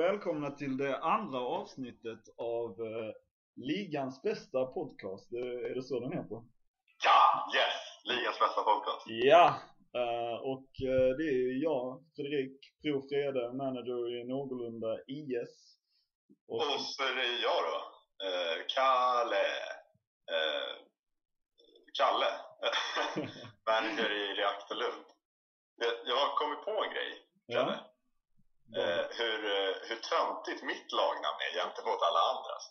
välkomna till det andra avsnittet av eh, Ligans bästa podcast. Eh, är det så den heter? Ja, yes! Ligans bästa podcast. Ja! Eh, och eh, det är jag, Fredrik Pro Frede, manager i Någorlunda IS. Och, Och så är det jag då. Eh, Kalle. Eh, Kalle. Manager i Reaktor Lund. Jag, jag har kommit på en grej, Kalle. ja, Eh, hur, eh, hur töntigt mitt lagnamn är gentemot alla andras.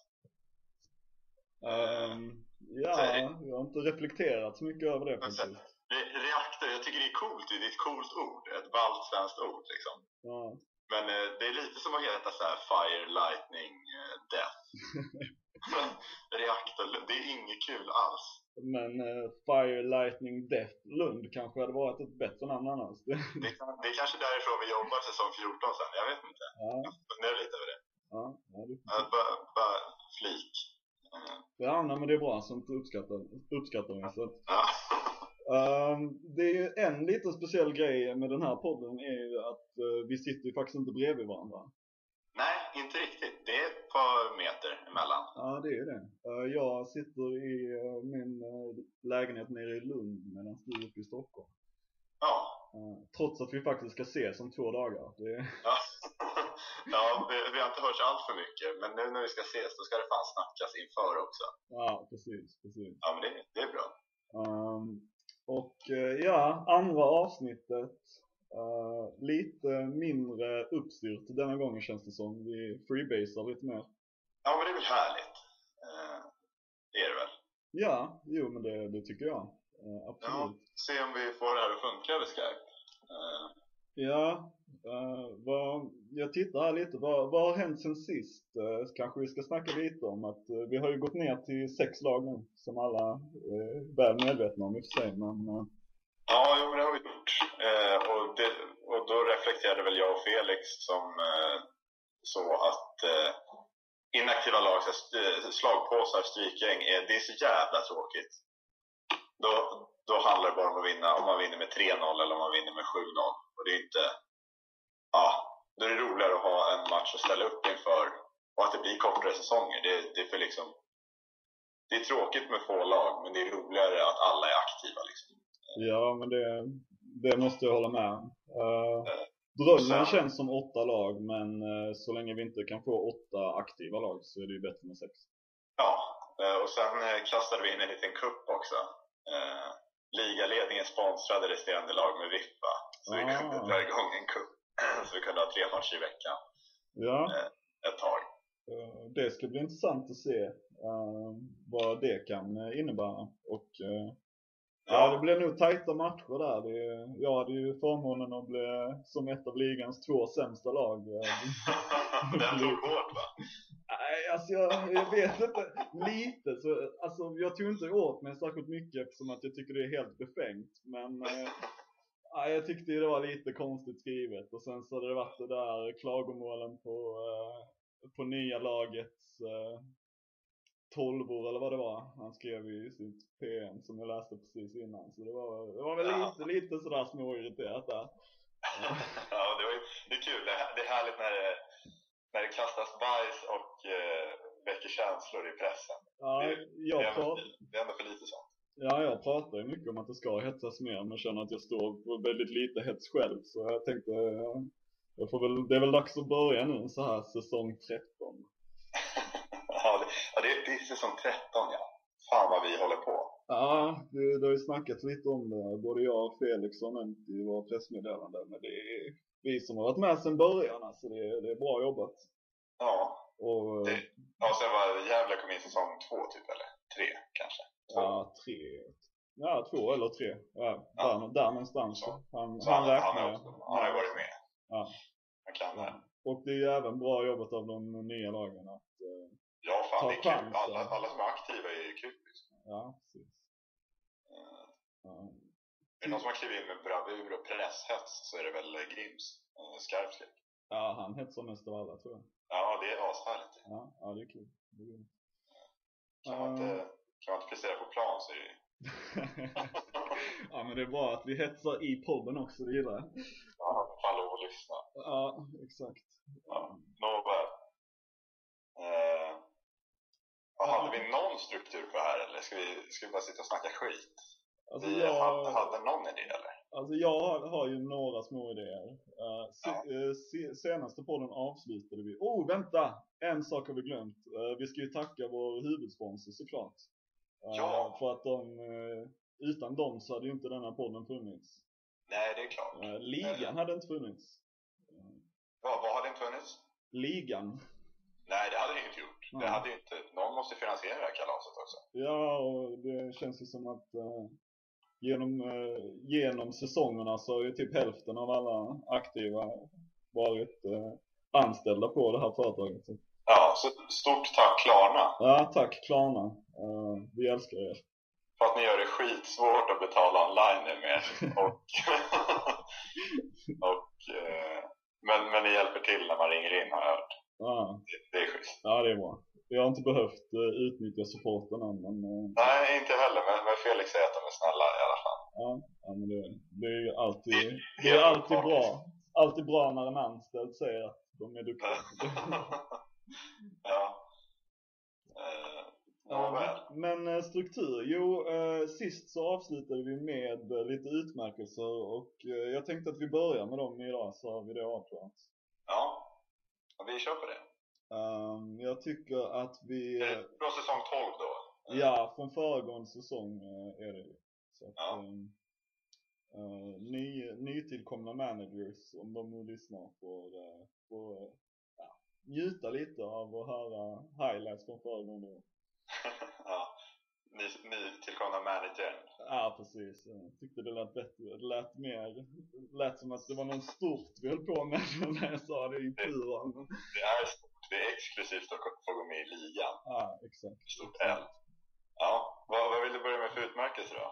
Ehm, ja, jag har inte reflekterat så mycket över det. Re- Reaktor, jag tycker det är coolt. Det är ett coolt ord. Ett ballt svenskt ord liksom. Ja. Men eh, det är lite som att heta så här Fire, Lightning, eh, Death. Reaktor, det är inget kul alls. Men eh, Fire, Lightning, Death, Lund kanske hade varit ett bättre namn annars. Det, det är kanske därifrån vi jobbar säsong 14 sen, jag vet inte. ja, Jag funderar lite över det. ja, ja, det Uh, bara, bara flik. Eh, Ja, nej, men det är bra. Sånt uppskattar, uppskattar vi. Så ja. ehm, det är ju en liten speciell grej med den här podden är ju att eh, vi sitter ju faktiskt inte bredvid varandra. Inte riktigt. Det är ett par meter emellan. Ja, det är det. Eh, jag sitter i eh, min eh, lägenhet nere i Lund medan du är uppe i Stockholm. Ja. Trots att vi faktiskt ska ses om två dagar. Det, Ja, ja vi, vi har inte hört allt för mycket, men nu när vi ska ses då ska det fan snackas inför också. ja, precis, precis. Ja, men det, det är bra. Ehm, och ja, andra avsnittet. Eh, lite mindre uppstyrt denna gången känns det som. Vi freebasar lite mer. Ja, men det är väl härligt. Eh, det är det väl. Ja, jo men det, det tycker jag. Ja, absolut. se om vi får det här att funka över Skype. Ja, vad, jag tittar här lite. Vad, vad har hänt sen sist? Kanske vi ska snacka lite om att vi har ju gått ner till sex lag nu. Som alla är väl medvetna om i och för sig. Men Ja, jo, men det har vi gjort. Eh, och, det, och då reflekterade väl jag och Felix som eh, så att eh, inaktiva lag, så st- eh, slagpåsar, strykgäng, eh, det är så jävla tråkigt. Då, då handlar det bara om att vinna, om man vinner med 3-0 eller om man vinner med 7-0. Och det är inte, ja, då är det roligare att ha en match att ställa upp inför och att det blir kortare säsonger. Det, det är för liksom, det är tråkigt med få lag, men det är roligare att alla är aktiva liksom. ja, men det, det måste jag hålla med om. Eh, Drömmen känns som åtta lag men eh, så länge vi inte kan få åtta aktiva lag så är det ju bättre med sex. Ja, eh, och sen kastade vi in en liten kupp också. Ligaledningen sponsrade resterande lag med Vippa. Så vi Ah. kunde dra igång en kupp. Så vi kunde ha tre matcher i veckan Ja, ett tag. det ska bli intressant att se vad det kan innebära. Och Ja, det blir nog tajta matcher där. Det, jag hade ju förmånen att bli som ett av ligans två sämsta lag. Den tog hårt va? Nej, alltså jag, jag vet inte. Lite så, alltså jag tog inte åt mig särskilt mycket eftersom att jag tycker det är helt befängt. Men eh, jag tyckte det var lite konstigt skrivet. Och sen så hade det varit det där klagomålen på, eh, på nya lagets eh, tolvor eller vad det var. Han skrev i sitt PM som jag läste precis innan. Så det var, det var väl Ja. lite, lite sådär småirriterat där. ja, det, var, det är kul. Det är, det är härligt när det, när det kastas bajs och eh, väcker känslor i pressen. Ja, Det- Det jag är, pratar ändå, det är ändå för lite sånt. Ja, jag pratar ju mycket om att det ska hetsas mer men känner att jag står på väldigt lite hets själv så jag tänkte ja, jag får väl, det är väl dags att börja nu så här säsong 13. Är säsong 13 ja. Fan vad vi håller på. Ja, det, det har ju snackats lite om det. Både jag och Felix har nämnt i våra pressmeddelanden men det är vi som har varit med sedan början alltså. Det, är- det är bra jobbat. Ja, Och Det- ja sen var Gävle kom in säsong två typ, eller tre kanske. Två. ja, tre. Ja, två eller tre. Ja, Ja. där, där någonstans. Så. Han, Så han han, han, räknar. också, han har ju varit med. Ja. Han kan det. Ja. Och det är ju även bra jobbat av de nya lagen att eh, Ja, fan Ta det är kul. chansen. Alla, alla som är aktiva är kul. Liksom. Ja, precis. Eh, Ja. Är det någon som har klivit in med bravur och presshets så är det väl eh, Grims. Uh, Skarpslick. ja, han hetsar mest av alla tror jag. Ja, det är ashärligt. Ja, ja det är kul. Det är kul. Kan man, inte, kan man inte prestera på plan så är det ja, men det är bra att vi hetsar i podden också, det gillar jag. Ja, fan lov att lyssna. Ja, exakt. Ja, Nåväl. Eh, hade vi någon struktur på det här eller ska vi, ska vi bara sitta och snacka skit? Alltså vi jag, hade, hade någon idé eller? alltså jag har, har ju några små idéer. Uh, se, Ja. eh, se, senaste podden avslutade vi. Oh, vänta! En sak har vi glömt. Eh, vi ska ju tacka vår huvudsponsor såklart. Ja. För att de, utan dem så hade ju inte den här podden funnits. Nej, det är klart. Ligan hade inte funnits. Vad, vad hade inte funnits? ligan. Nej, det hade det inte gjort. Det hade inte, någon måste finansiera det här kalaset också. Ja, och det känns ju som att eh, genom, eh, genom säsongerna så har ju typ hälften av alla aktiva varit eh, anställda på det här företaget. Så, Ja, så stort tack Klarna ja, tack Klarna. Eh, vi älskar er. för att ni gör det skitsvårt att betala online med. Och, och, eh, men, men ni hjälper till när man ringer in har jag hört. Ja, Det, det är schysst. ja, det är bra. Vi har inte behövt eh, utnyttja supporten än, men, eh, Nej, inte heller. Men, men Felix säger att de är snälla i alla fall. ja, ja, men det, det är ju alltid, det är alltid bra. Alltid bra när en anställd säger att de är duktiga. ja. Eh, Nåväl. Men struktur, jo sist så avslutade vi med lite utmärkelser och jag tänkte att vi börjar med dem idag så har vi det avklarat. Ja. Vi kör på det. Ehm, jag tycker att vi, Från säsong 12 då? ja från föregående säsong eh, är det ju. Så att, Ja. ehm, eh, ny, nytillkomna managers, om de nu lyssnar, får, uh, får ja, njuta lite av att höra highlights från föregående år. ja. Ny, ny tillkomna managern. Ja, precis. Jag tyckte det lät bättre. Det lät mer, det lät som att det var något stort vi höll på med när jag sa det i puren. Det är stort. Det är exklusivt att få gå med i ligan. Ja, exakt. Stort L. Ja. Vad, vad vill du börja med för utmärkelse då?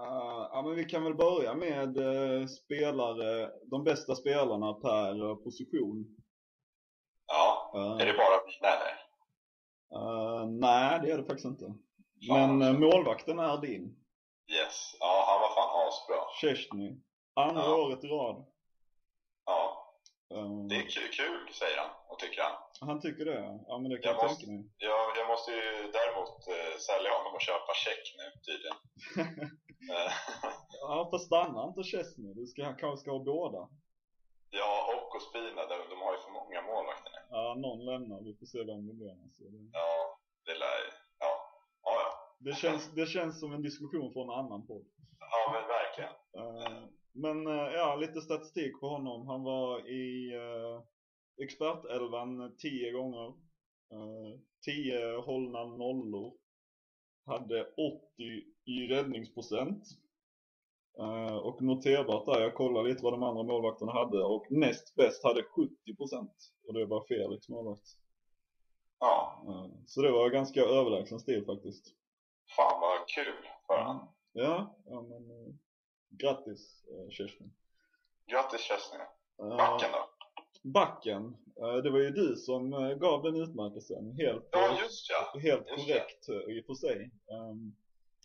Uh, ja, men vi kan väl börja med eh, spelare, de bästa spelarna per eh, position. Ja. Uh, Är det bara mina eller? eh, nej, det är det faktiskt inte. Men också. målvakten är din. Yes. Ja, han var fan asbra. Chesney. Andra Ja. året i rad. Ja. Eh, Det är kul, kul säger han och tycker han. han tycker det? Ja, men det kan Jag jag, måste- tänka mig. Jag, jag måste ju däremot eh, sälja honom och köpa check nu tydligen. Eh, Ja, för stanna inte Chesney. Du ska, han kanske ska ha båda. ja, och Ospina, de, de har ju för många målvakter nu. Ja, någon lämnar. Vi får se vem det blir. Alltså. Ja, det lär ju... det, känns, det känns som en diskussion från en annan podd. Ja, men verkligen. Eh, men eh, ja, lite statistik på honom. Han var i uh, expertelvan 10 gånger. Uh, 10 hållna nollor. Hade 80 i räddningsprocent. Eh, och noterbart där, jag kollade lite vad de andra målvakterna hade och näst bäst hade 70% och det var Felix målvakt. Ja, Eh, så det var ganska överlägsen stil faktiskt. Fan vad kul för honom. Ja, ja men uh, grattis uh, Kerstin. Grattis. Eh, Backen då? Backen, eh, det var ju du som eh, gav den utmärkelsen. Helt, Ja, eh, just ja. helt just korrekt eh, i och för sig. Ehm,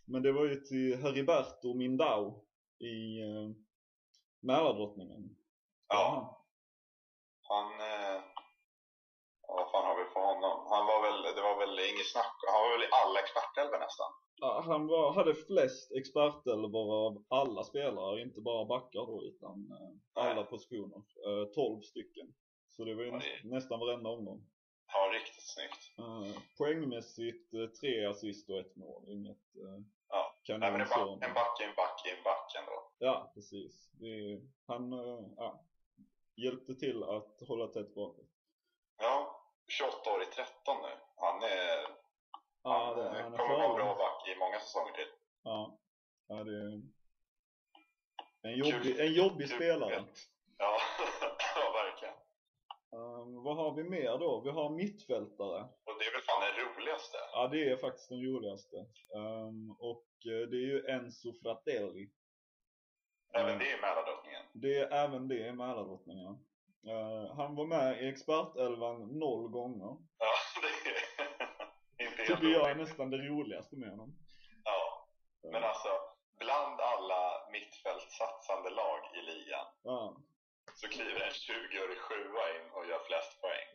men det var ju till Heriberto Mindau i uh, Mälardrottningen. Ja. Han... Eh, ja, vad fan har vi på Han var väl... Det var väl inget snack. Han var väl i alla expertelver nästan. Ja, han var, hade flest expertelvor av alla spelare, inte bara backar då, utan eh, alla positioner. Eh, 12 stycken. Så det var ju Ja, det- nästan varenda omgång. Ja, riktigt snyggt. Uh, poängmässigt uh, tre assist och ett mål. Inget uh, Ja. kanon Nej, men en, back, en back en back en back ändå. Ja, precis. Det, han uh, ja, hjälpte till att hålla tätt bakåt. Ja, 28 år i 13 nu. Han är... Ja, han det, eh, han är kommer vara en bra farlig. back i många säsonger till. Ja, ja det är en jobbig, en jobbig Kul spelare. Ja, ja, verkligen. Um, vad har vi mer då? Vi har mittfältare. Och det är väl fan den roligaste. Ja, det är faktiskt den roligaste. Um, och uh, det är ju Enzo Fratelli. Även Mm. det är Mälardrottningen. Det är även det i Mälardrottningen. Uh, han var med i expertelvan noll gånger. Ja, det är inte helt Tycker jag är nästan det roligaste med honom. Ja, men alltså bland alla mittfältsatsande lag i ligan Ja, så kliver en 20-årig sjua in och gör flest poäng.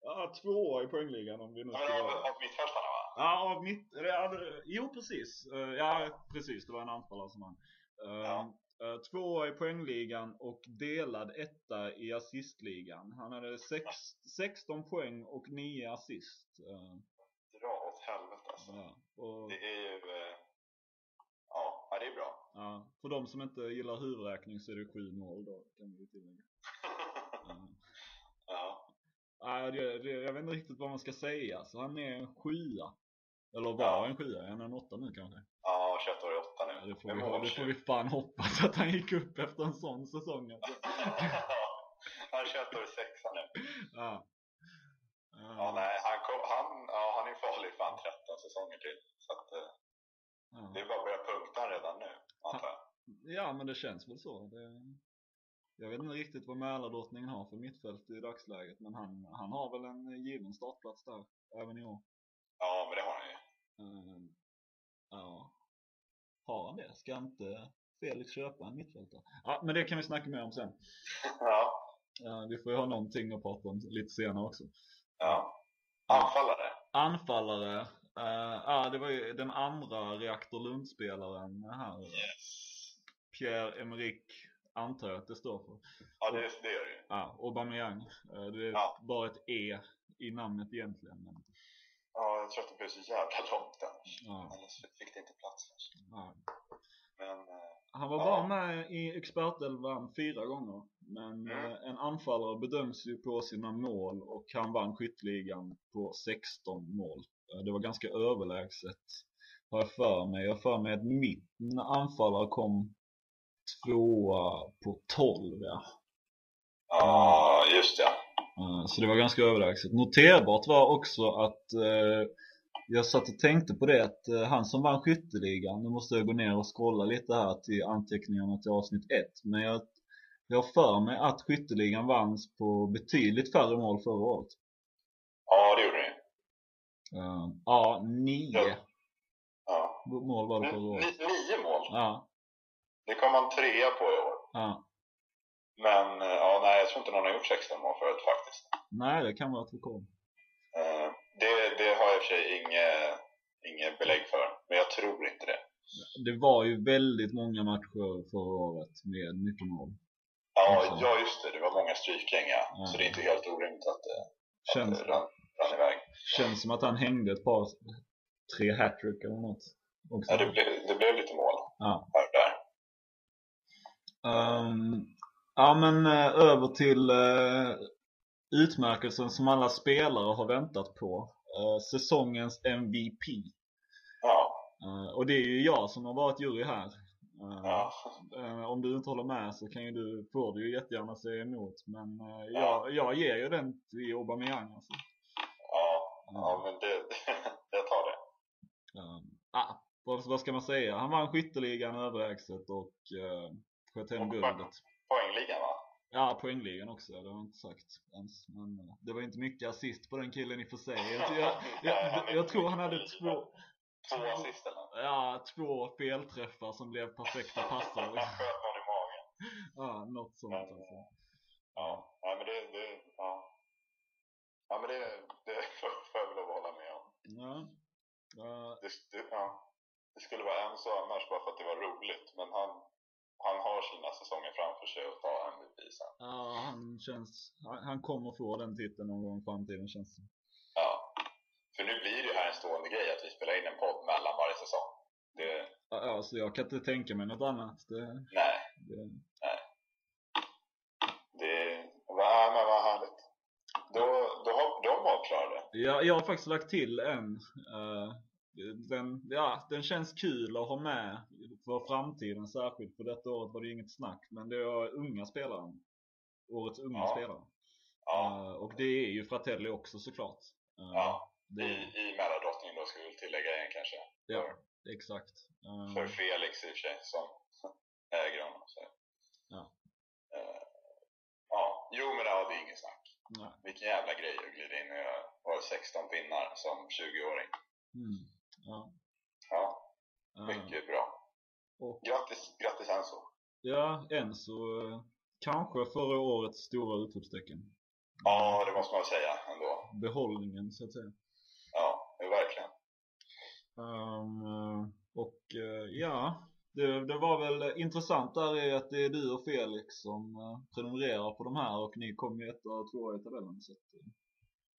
Ja, tvåa i poängligan om vi nu ska men av, av mittfältarna va? Ja, av mitt... Ja, jo, precis. Eh, Ja, precis. Det var en anfallare som han. Eh, Ja. Eh, Tvåa i poängligan och delad etta i assistligan. Han hade sex, 16 poäng och 9 assist. Eh, Dra åt helvete alltså. Ja, och, Det är ju... eh, Ja, ja, det är bra. ja, för de som inte gillar huvudräkning så är det 7-0 då, kan vi tillägga. Ja. ja. Ja, det, det, jag vet inte riktigt vad man ska säga. Så han är en sjua. Eller var Ja. en sjua. Är han en åtta nu kanske? ja, 21 år i 8 Ja, nu. det, får vi, det får vi fan hoppas att han gick upp efter en sån säsong. Alltså. han är 21 år i 6 nu. Ja. Ja, nej, han, kom, han, ja, han är farlig fan 13 säsonger till. Så att, eh, Ja. det är bara att börja punkta redan nu, antar jag. ja, men det känns väl så. Det, jag vet inte riktigt vad Mälardrottningen har för mittfält i dagsläget. Men han, han har väl en given startplats där även i år. Ja, men det har han ju. Eh, ja. Har han det? Ska inte Felix köpa en mittfältare? Ja, men det kan vi snacka mer om sen. Ja, vi får ju ha någonting att prata om lite senare också. ja. Anfallare. Anfallare. eh, ja, det var ju den andra Reaktor Lund-spelaren här. Yes. Pierre-Emerick antar jag att det står för. Ja, det, det gör det ju. Ja, Aubameyang. Eh, det är Ja. bara ett E i namnet egentligen. Men, Ja, jag tror att det blev så jävla långt där. ja, Annars fick det inte plats kanske. ja. Men, eh, Han var Ja. bara med i expertelvan fyra gånger. Men Mm. eh, en anfallare bedöms ju på sina mål och han vann skytteligan på 16 mål. Eh, Det var ganska överlägset har jag för mig. Jag för mig att min anfallare kom tvåa på 12 ja. ja, just ja. Eh, Så det var ganska överlägset. Noterbart var också att eh, jag satt och tänkte på det att eh, han som vann skytteligan, nu måste jag gå ner och scrolla lite här till anteckningarna till avsnitt 1. Men jag, jag har för mig att skytteligan vanns på betydligt färre mål förra året. Ja, det gjorde det ju. Eh, ja, nio Ja. Ja. mål var det förra Ni, året. nio mål. Ja, Det kom man trea på i år. ja. Men eh, ja, nej, jag tror inte någon har gjort 16 mål förut faktiskt. Nej, det kan vara ett rekord. Eh, Det, det har jag i och för sig inget, inget belägg för. Men jag tror inte det. Det var ju väldigt många matcher förra året med mycket mål. Ja, Alltså. ja just det. Det var många strykgäng ja. Så det är inte helt orimligt att det, att Känns, det rann, rann iväg. känns som att han hängde ett par, tre hattrick eller något. Också. Ja, det, blev, det blev lite mål Ja. här och där. Ehm, ja men eh, över till eh, utmärkelsen som alla spelare har väntat på. Eh, säsongens MVP. Ja, och det är ju jag som har varit jury här. Ja. om du inte håller med så kan ju du, får du ju jättegärna säga emot. Men eh, Ja. jag, jag ger ju den till Aubameyang alltså. Ja, ja men det, jag tar det. Eh, ah, vad, vad ska man säga? Han vann skytteligan överlägset och sköt hem guldet. Poängligan va? Ja, poängligan också, det har jag inte sagt ens. Men eh, det var inte mycket assist på den killen i och för sig. Jag, jag, jag, jag tror han hade två, Två assist eller ja, två felträffar som blev perfekta passar. Han sköt någon i magen. Ja, något sånt Men, alltså. Ja, nej men det, det ja. Ja men det, det får jag väl att hålla med om. Ja. Ja, Det, det, ja. det skulle vara en så annars bara för att det var roligt. Men han, han har sina säsonger framför sig och tar MVP sen. ja, han känns, han, han kommer få den titeln någon gång i framtiden känns det. Ja. För nu blir det ju här en stående grej att vi spelar in en podd mellan varje säsong. Det, Ja, Ja, så jag kan inte tänka mig något annat. Det, nej, det, det var, men vad härligt. Då, då har de avklarat det. jag, har faktiskt lagt till en. eh, den, ja, den känns kul att ha med för framtiden särskilt. För detta året var det inget snack. Men det var unga spelare. Årets unga Ja. spelare. Ja, Eh, och det är ju Fratelli också såklart. Eh, ja. I, det, i Mälardrottningen då ska vi väl tillägga igen kanske. ja, exakt. Eh, För Felix i och för sig som äger honom. Så. Ja. Ja, jo men ja, det är inget snack. nej. Vilken jävla grej att glida in och var 16 pinnar som 20-åring. Mm, ja. Ja, mycket bra. Och Grattis, grattis Enzo. Ja, Enzo eh, kanske förra årets stora utropstecken. Ja, det måste man säga ändå. Behållningen så att säga. Ja, verkligen. Um, och uh, ja, det, det, var väl intressant där är att det är du och Felix som uh, prenumererar på de här och ni kom ju ett och två i tabellen. Så att, uh.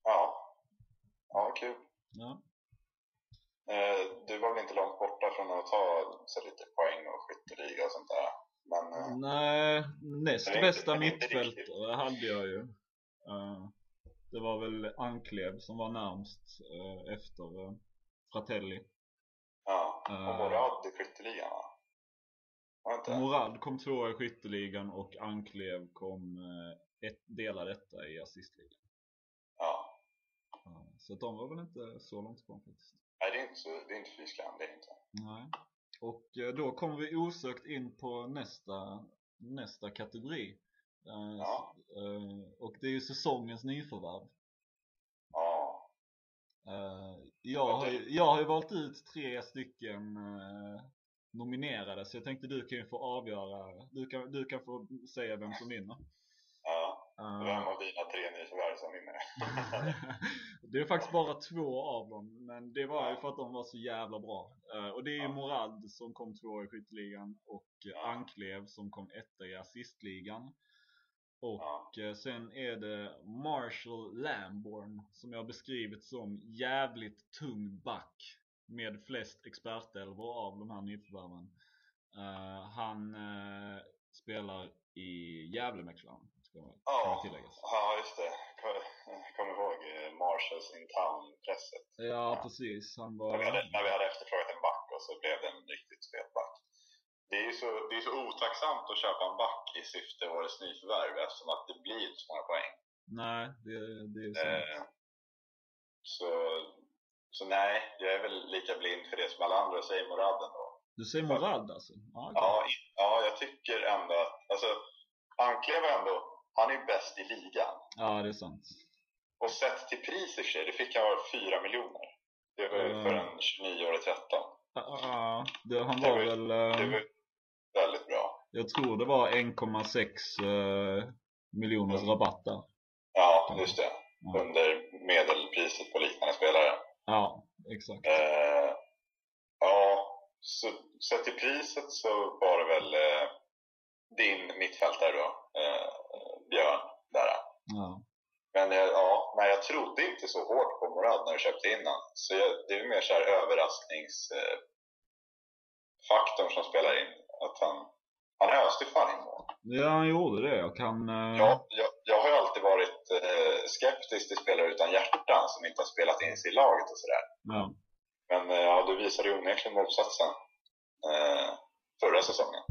Ja. Ja, kul. Ja. Du var väl inte långt borta från att ta så lite poäng och skytteliga och sånt där? Men, Nej, näst bästa mittfältare hade jag ju. Det var väl Anklev som var närmst efter Fratelli. Ja, och Morad i skytteligan va? Morad kom tvåa i skytteligan och Anklev kom eh, ett, delad etta i assistligan. Ja. Så de var väl inte så långt ifrån faktiskt. Så, det är inte Tyskland, det är inte. Nej. Och eh, då kommer vi osökt in på nästa, nästa kategori. Eh, ja. Och det är ju säsongens nyförvärv. Ja. Jag har, jag har ju valt ut tre stycken nominerade så jag tänkte du kan ju få avgöra du kan, du kan få säga vem som vinner vem av dina tre nyförvärv som vinner? det är faktiskt bara två av dem men det var ju för att de var så jävla bra uh, och det är ju. Morad som kom två i skytteligan och. Anklev som kom etta i assistligan och ja. Eh, sen är det Marshall Lamborn som jag har beskrivit som jävligt tung back med flest expertelvor av de här nyförvärven. Uh, han uh, spelar i Gävlemäklaren, ska ja, tilläggas. Ja, just det. Kommer ihåg eh, Marshalls in town-presset? Ja, precis. Han var... När vi, hade, när vi hade efterfrågat en back och så blev det en riktigt fet back. Det är ju så, det är så otacksamt att köpa en back i syfte årets nyförvärv eftersom att det blir inte så många poäng. Nej, det, det är sant. Eh, så så nej, jag är väl lika blind för det som alla andra och säger Morad ändå. Du säger Morad alltså? Ah, okay. ja, ja, jag tycker ändå att, alltså, Anklev ändå, han är bäst i ligan. Ja, det är sant. Och sett till pris i sig, det fick han vara 4 miljoner. Det var uh, för en 29-årig 13. Ja, uh, han var det var, väl... Uh, det var väldigt bra. Jag tror det var 1,6 uh, miljoners mm. rabatt där. Ja, just det. Under medelpriset på liknande spelare. Ja, exakt. Eh, ja, så sett till priset så var det väl eh, din mittfältare då, eh, Björn, där. Ja. Men eh, ja, nej, jag trodde inte så hårt på Morad när du köpte in han. Så jag, det är mer så här överraskningsfaktorn som spelar in. Att han, han öste fan in mål. Ja, han gjorde det. Jag kan... Uh... Ja, jag, jag har ju alltid varit uh, skeptisk till spelare utan hjärtan som inte har spelat in sig i laget och sådär. Ja. Men uh, ja, du visade ju onekligen motsatsen förra säsongen.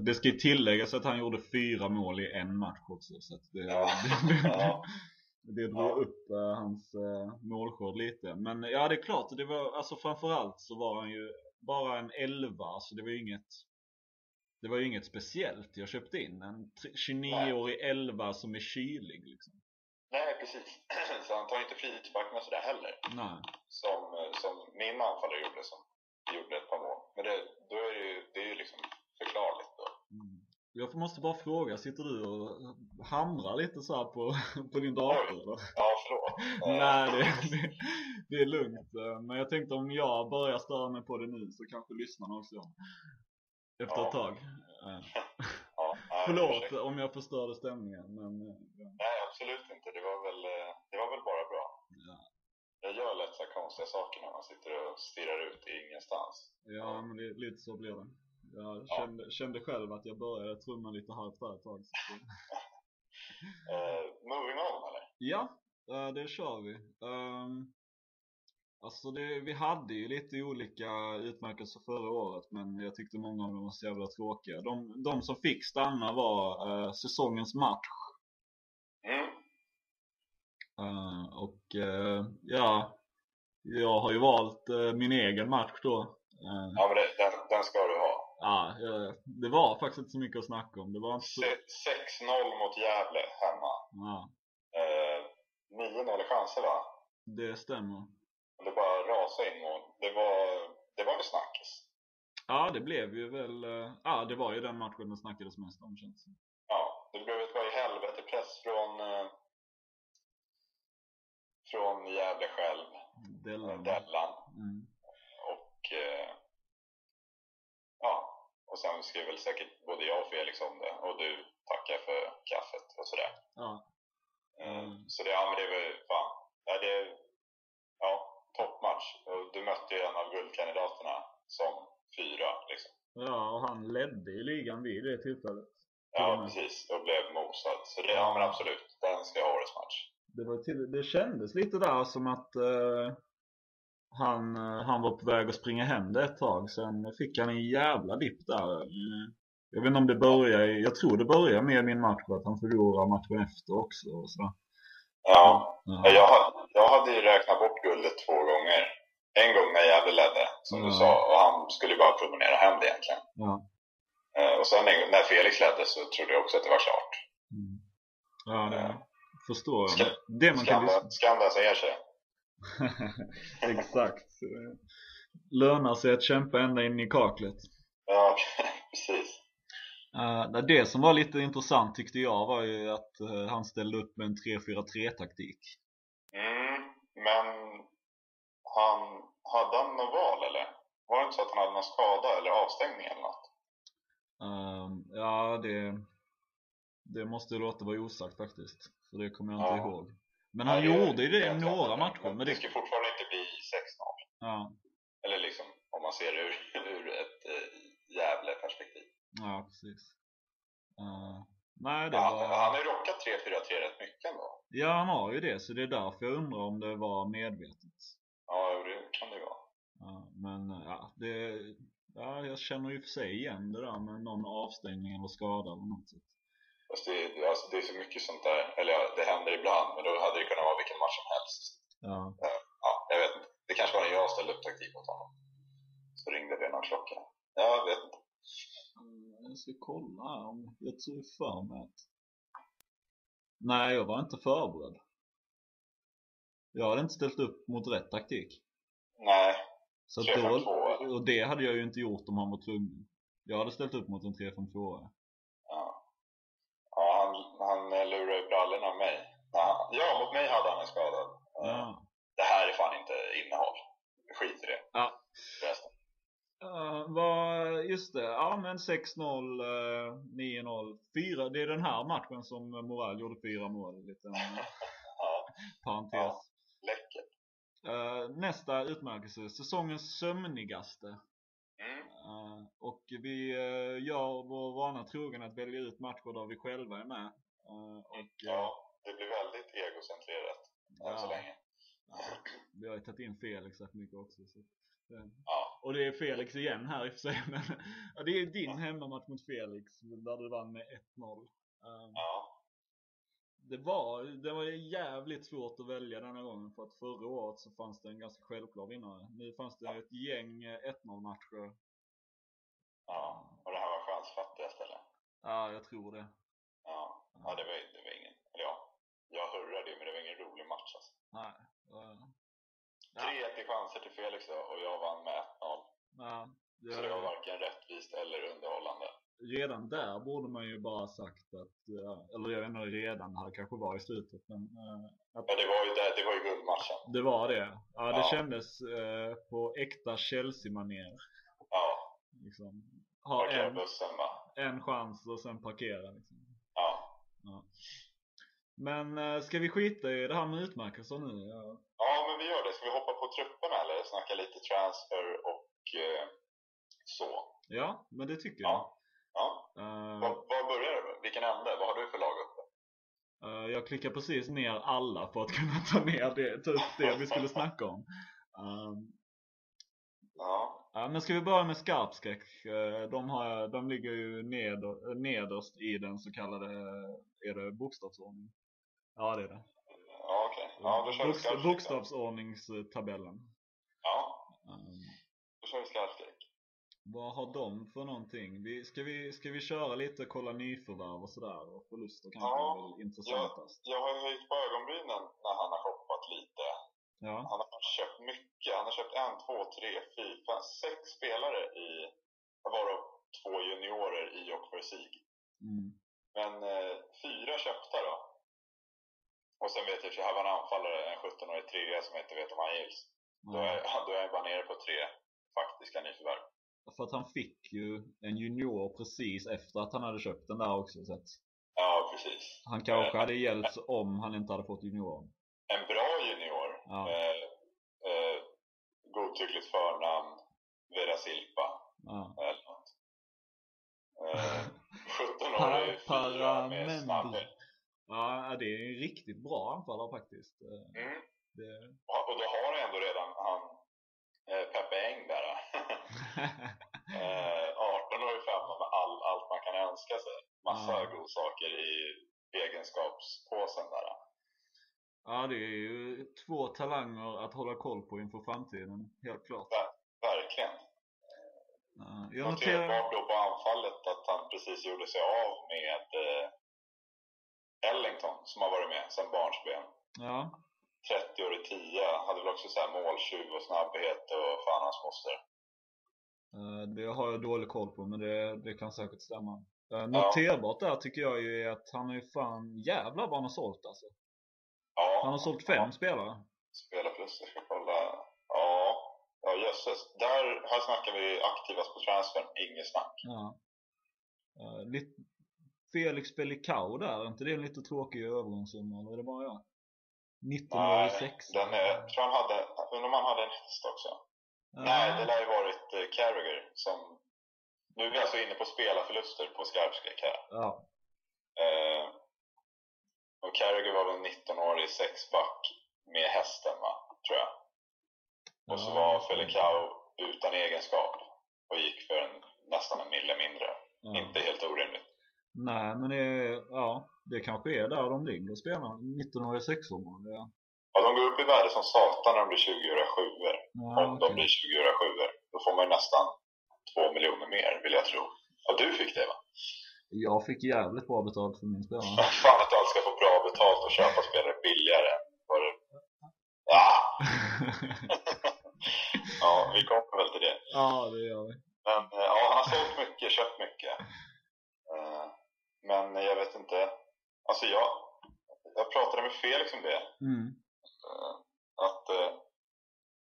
Det ska ju tilläggas att han gjorde fyra mål i en match också. Så det, ja. det, det, ja. det drog ja. upp hans målskörd lite. Men ja, det är klart. Det var, alltså framförallt så var han ju bara en elva. Så det var ju inget det var ju inget speciellt jag köpte in. En 29-årig 11 som är kylig liksom. Nej, precis. Så han tar inte frisparkarna sådär heller. Nej. Som, som min anfallare gjorde, som gjorde ett par mål. Men det, då är det ju, det är ju liksom förklarligt då. Mm. Jag måste bara fråga, sitter du och hamrar lite så på, på din dator eller? Ja, förlåt. Nej, det, det, det, är lugnt. Men jag tänkte om jag börjar störa mig på det nu så kanske lyssnarna också gör efter ja. ett tag. ja, Förlåt om jag förstörde stämningen. Men, ja. Nej, absolut inte. Det var väl, eh, det var väl bara bra. Ja. Jag gör lätt så konstiga saker när man sitter och stirrar ut i ingenstans. Ja, men det, lite så blir det. Jag ja. kände, kände själv att jag började trumma lite halvt där ett tag. uh, moving on, eller? Ja, uh, det kör vi. Um, Alltså det, vi hade ju lite olika utmärkelser förra året men jag tyckte många av dem var så jävla tråkiga. De, de som fick stanna var uh, säsongens match. Mm. Uh, och ja, jag har ju valt min egen match då. ja men det, den, den ska du ha. Ja, det var faktiskt inte så mycket att snacka om. Det var inte så... 6-0 mot Gävle hemma. Ja. 9-0 chanser va? Det stämmer. Det bara rasade in mål. Det var, det var väl snackis? Ja, det blev ju väl... Eh, ja, det var ju den matchen det snackades mest om känns det Ja. det blev ett vad i helvete press från, eh, från Gävle själv, Dellan. Dellan. Mm. Och eh, och sen skrev väl säkert både jag och Felix om det och du tackar för kaffet och sådär. Ja. Mm. Så det, ja men det är väl fan, ja, det ja, toppmatch. Och du mötte ju en av guldkandidaterna som fyra liksom. ja, och han ledde i ligan vid det tillfället. Ja, precis. Och blev mosad. Så det, ja men absolut. Den ska ha årets match. Det, var till, det kändes lite där som att eh, han, eh, han var på väg att springa hem det ett tag. Sen fick han en jävla dipp där. Eh, Jag vet inte om det börjar, jag tror det börjar med min match, att han förlorar matchen efter också. Och sådär. Ja, Ja. jag, jag hade ju räknat bort guldet två gånger. En gång när Gävle ledde, som du Ja. sa, och han skulle bara promenera hem det egentligen. Ja. Eh, Och sen när Felix ledde så trodde jag också att det var klart. Mm. Ja, det förstår jag. Ska- det man Skam skam sig. Exakt. Lönar sig att kämpa ända in i kaklet. Ja, precis. Uh, det som var lite intressant tyckte jag var ju att eh, han ställde upp med en 3-4-3 taktik. Mm, men han, hade han något val eller? Var det inte så att han hade någon skada eller avstängning eller något? Ehm, ja, det, det måste låta vara osagt faktiskt. För det kommer jag inte Ja. ihåg. Men han gjorde ju det i några matcher. Men det det, ska fortfarande inte bli 6-0. ja, Eller liksom, om man ser det ur, ur ett eh, Gävle-perspektiv. ja, precis. Eh, nej, det han, var... han har ju rockat 3-4-3 rätt mycket ändå. Ja, han har ju det. Så det är därför jag undrar om det var medvetet. Ja, det kan det vara. Ja, men ja, det, ja, jag känner ju för sig igen det där med någon avstängning eller skada eller något. sätt. Fast det, alltså, det är så mycket sånt där, eller ja, det händer ibland, men då hade det kunnat vara vilken match som helst. Ja, Ja, jag vet inte. Det kanske var när jag ställde upp taktik mot honom. Så ringde det någon klocka. Ja, jag vet inte. Mm, jag ska kolla om jag tror för mig att... Nej, jag var inte förberedd. Jag hade inte ställt upp mot rätt taktik. Nej, Så att 3-5-2, då, och det hade jag ju inte gjort om han var tvungen. Jag hade ställt upp mot en 3-5-2. Ja, ja han, han eh, lurade ju brallorna av mig. Ja, ja, mot mig hade han en skadad. Eh, Ja. Det här är fan inte innehåll. Skit i det. Ja. Förresten. Uh, vad, just det, ja men 6-0, eh, 9-0, 4, det är den här matchen som Moral gjorde fyra mål, liten eh, Ja, parentes. Ja. läckert. Eh, nästa utmärkelse, säsongens sömnigaste. Mm. Eh, och vi uh, gör vår vana trogen att välja ut matcher där vi själva är med. Eh, och, eh, Ja, det blir väldigt egocentrerat än så länge. ja, vi har ju tagit in Felix rätt mycket också. Så, eh, Ja, och det är Felix igen här i och för sig. Men, ja, det är din hemmamatch mot Felix där du vann med 1-0. Eh, ja, det, var, det var jävligt svårt att välja denna gången för att förra året så fanns det en ganska självklar vinnare. Nu fanns det ett gäng eh, 1-0 matcher. ja. Och det här var chansfattiga ställen. Ja, jag tror det. Ja, ja det, var, det var ingen... Eller ja, jag hurrade ju men det var ingen rolig match alltså. Nej. eh, ja, 3-1 i chanser till Felix då och jag vann med 1-0. ja, Så det var det, varken rättvist eller underhållande. redan där borde man ju bara sagt att, ja, eller jag vet inte redan, det här kanske var i slutet, men eh, att Ja, det var ju, det, det var ju guldmatchen. det var det. Ja, det Ja. kändes eh, på äkta Chelsea-manér. Ja, Liksom. Ha en, bussen en chans och sen parkera. Liksom. Ja. Men eh, ska vi skita i det här med utmärkelser nu? Ja. ja, men vi gör det. Ska vi hoppa på trupperna eller snacka lite transfer och eh, så? ja, men det tycker Ja. Ja. jag. Eh, Var, var börjar du? Vilken ände? Vad har du för lag uppe? eh, jag klickar precis ner alla för att kunna ta ner det, ta upp det vi skulle snacka om. Um, Ja. ja, men ska vi börja med skarpskräck? Eh, De, har, de ligger ju neder, nederst i den så kallade, är det bokstavsordning? Ja det är det. Ja, då kör vi Bokst- då. Bokstavsordningstabellen. Ja, Um, då kör vi skarpskräck. vad har de för någonting? Vi, ska, vi, ska vi köra lite, kolla nyförvärv och sådär? Och förluster kanske Ja, är väl intressantast? Jag har ju höjt på ögonbrynen när han har shoppat lite. Ja. Han har köpt mycket. Han har köpt en, två, tre, fyra, fem, sex spelare i, varav två juniorer i och för sig. Mm. Men eh, fyra köpta då. Och sen vet jag att jag har en anfallare, en 17-årig trea som jag inte vet om han gills. Då, är, då är jag bara nere på tre faktiska nyförvärv. För att han fick ju en junior precis efter att han hade köpt den där också. Så att Ja, precis. han kanske Eh, hade hjälpt om han inte hade fått junioren. En bra junior. Ja. Eh, eh, godtyckligt förnamn. Vera Silpa. Ja. Eller något. Eh, 17 år är fyra med snabbhet. Ja, det är en riktigt bra anfallare faktiskt. Eh, Mm. Det... Och och då har du ändå redan han eh, Peppe Eng där. eh, 18 år i femma med all, allt man kan önska sig. Massa Ja. godsaker i egenskapspåsen där. ja, det är ju två talanger att hålla koll på inför framtiden. Helt klart. Verkligen. Ja, jag noterar... Noterbart då på anfallet att han precis gjorde sig av med eh, Ellington som har varit med sedan barnsben. Ja, 30 år i 10, hade väl också så här måltjuv och snabbhet och fan hans moster. eh, det har jag dålig koll på men det, det kan säkert stämma. Eh, Noterbart där tycker jag ju är att han är ju fan jävlar vad han har sålt alltså. Ja, Han har sålt fem spelare. Spelarförlust, jag ska kolla. Ja, ja jösses. Där, här snackar vi aktivast på transfern, inget snack. Ja. Uh, lite... Felix Belicao där, är inte det en lite tråkig övergångssumma eller är det bara jag? 19 år i Nej, 6 den är, jag tror han hade, undrar om han hade en häst också? Nej, det lär ju varit eh, Carragher som... Nu är vi alltså inne på spelarförluster på skarpskräck här. Ja, Eh, och Carragher var väl 19 år i sexback med hästen va, tror jag. Och så var. Felicao utan egenskap och gick för en, nästan en mille mindre. ja. Inte helt orimligt. Nej men det, ja, det kanske är där de ligger spelar 19 år i 6 år ja. Ja, de går upp i värde som satan när de blir 20 sjuor. ja Om de okej. blir 20 sjuor. Då får man nästan 2 miljoner mer vill jag tro. Ja, du fick det va? Jag fick jävligt bra betalt för min spelare Fan att du alltid ska få bra betalt och köpa spelare billigare. Var det... ah! Ja, vi kommer väl till det. ja det gör vi Men eh, ja, han har sålt mycket, köpt mycket. Men jag vet inte. Alltså jag, jag pratade med Felix om det. mm. Eh, Att eh,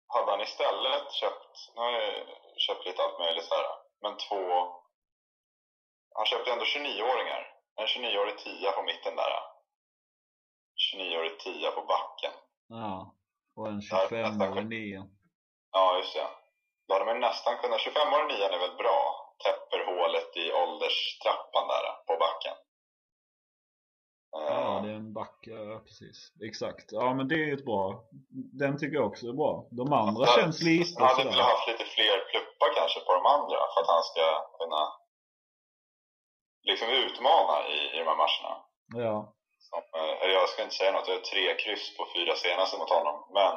hade han istället köpt, nu har jag köpt lite allt möjligt så här. Men två, han köpte ändå 29-åringar. En 29-årig tia på mitten där. 29-årig tia på backen. Ja, och en Ja, 25 nästan. år i 9 Ja, just det. Då hade man nästan kunnat... 25-årig nian är väl bra? Täpper hålet i ålderstrappan där på backen. Ja, Eh, det är en back, ja, precis. Exakt. Ja, men det är ett bra. Den tycker jag också är bra. De andra Ja, känns lite Han hade väl haft lite fler pluppar kanske på de andra för att han ska kunna liksom utmana i, i de här matcherna. Ja. Som, eh, jag ska inte säga något, jag har tre kryss på fyra senaste mot honom. Men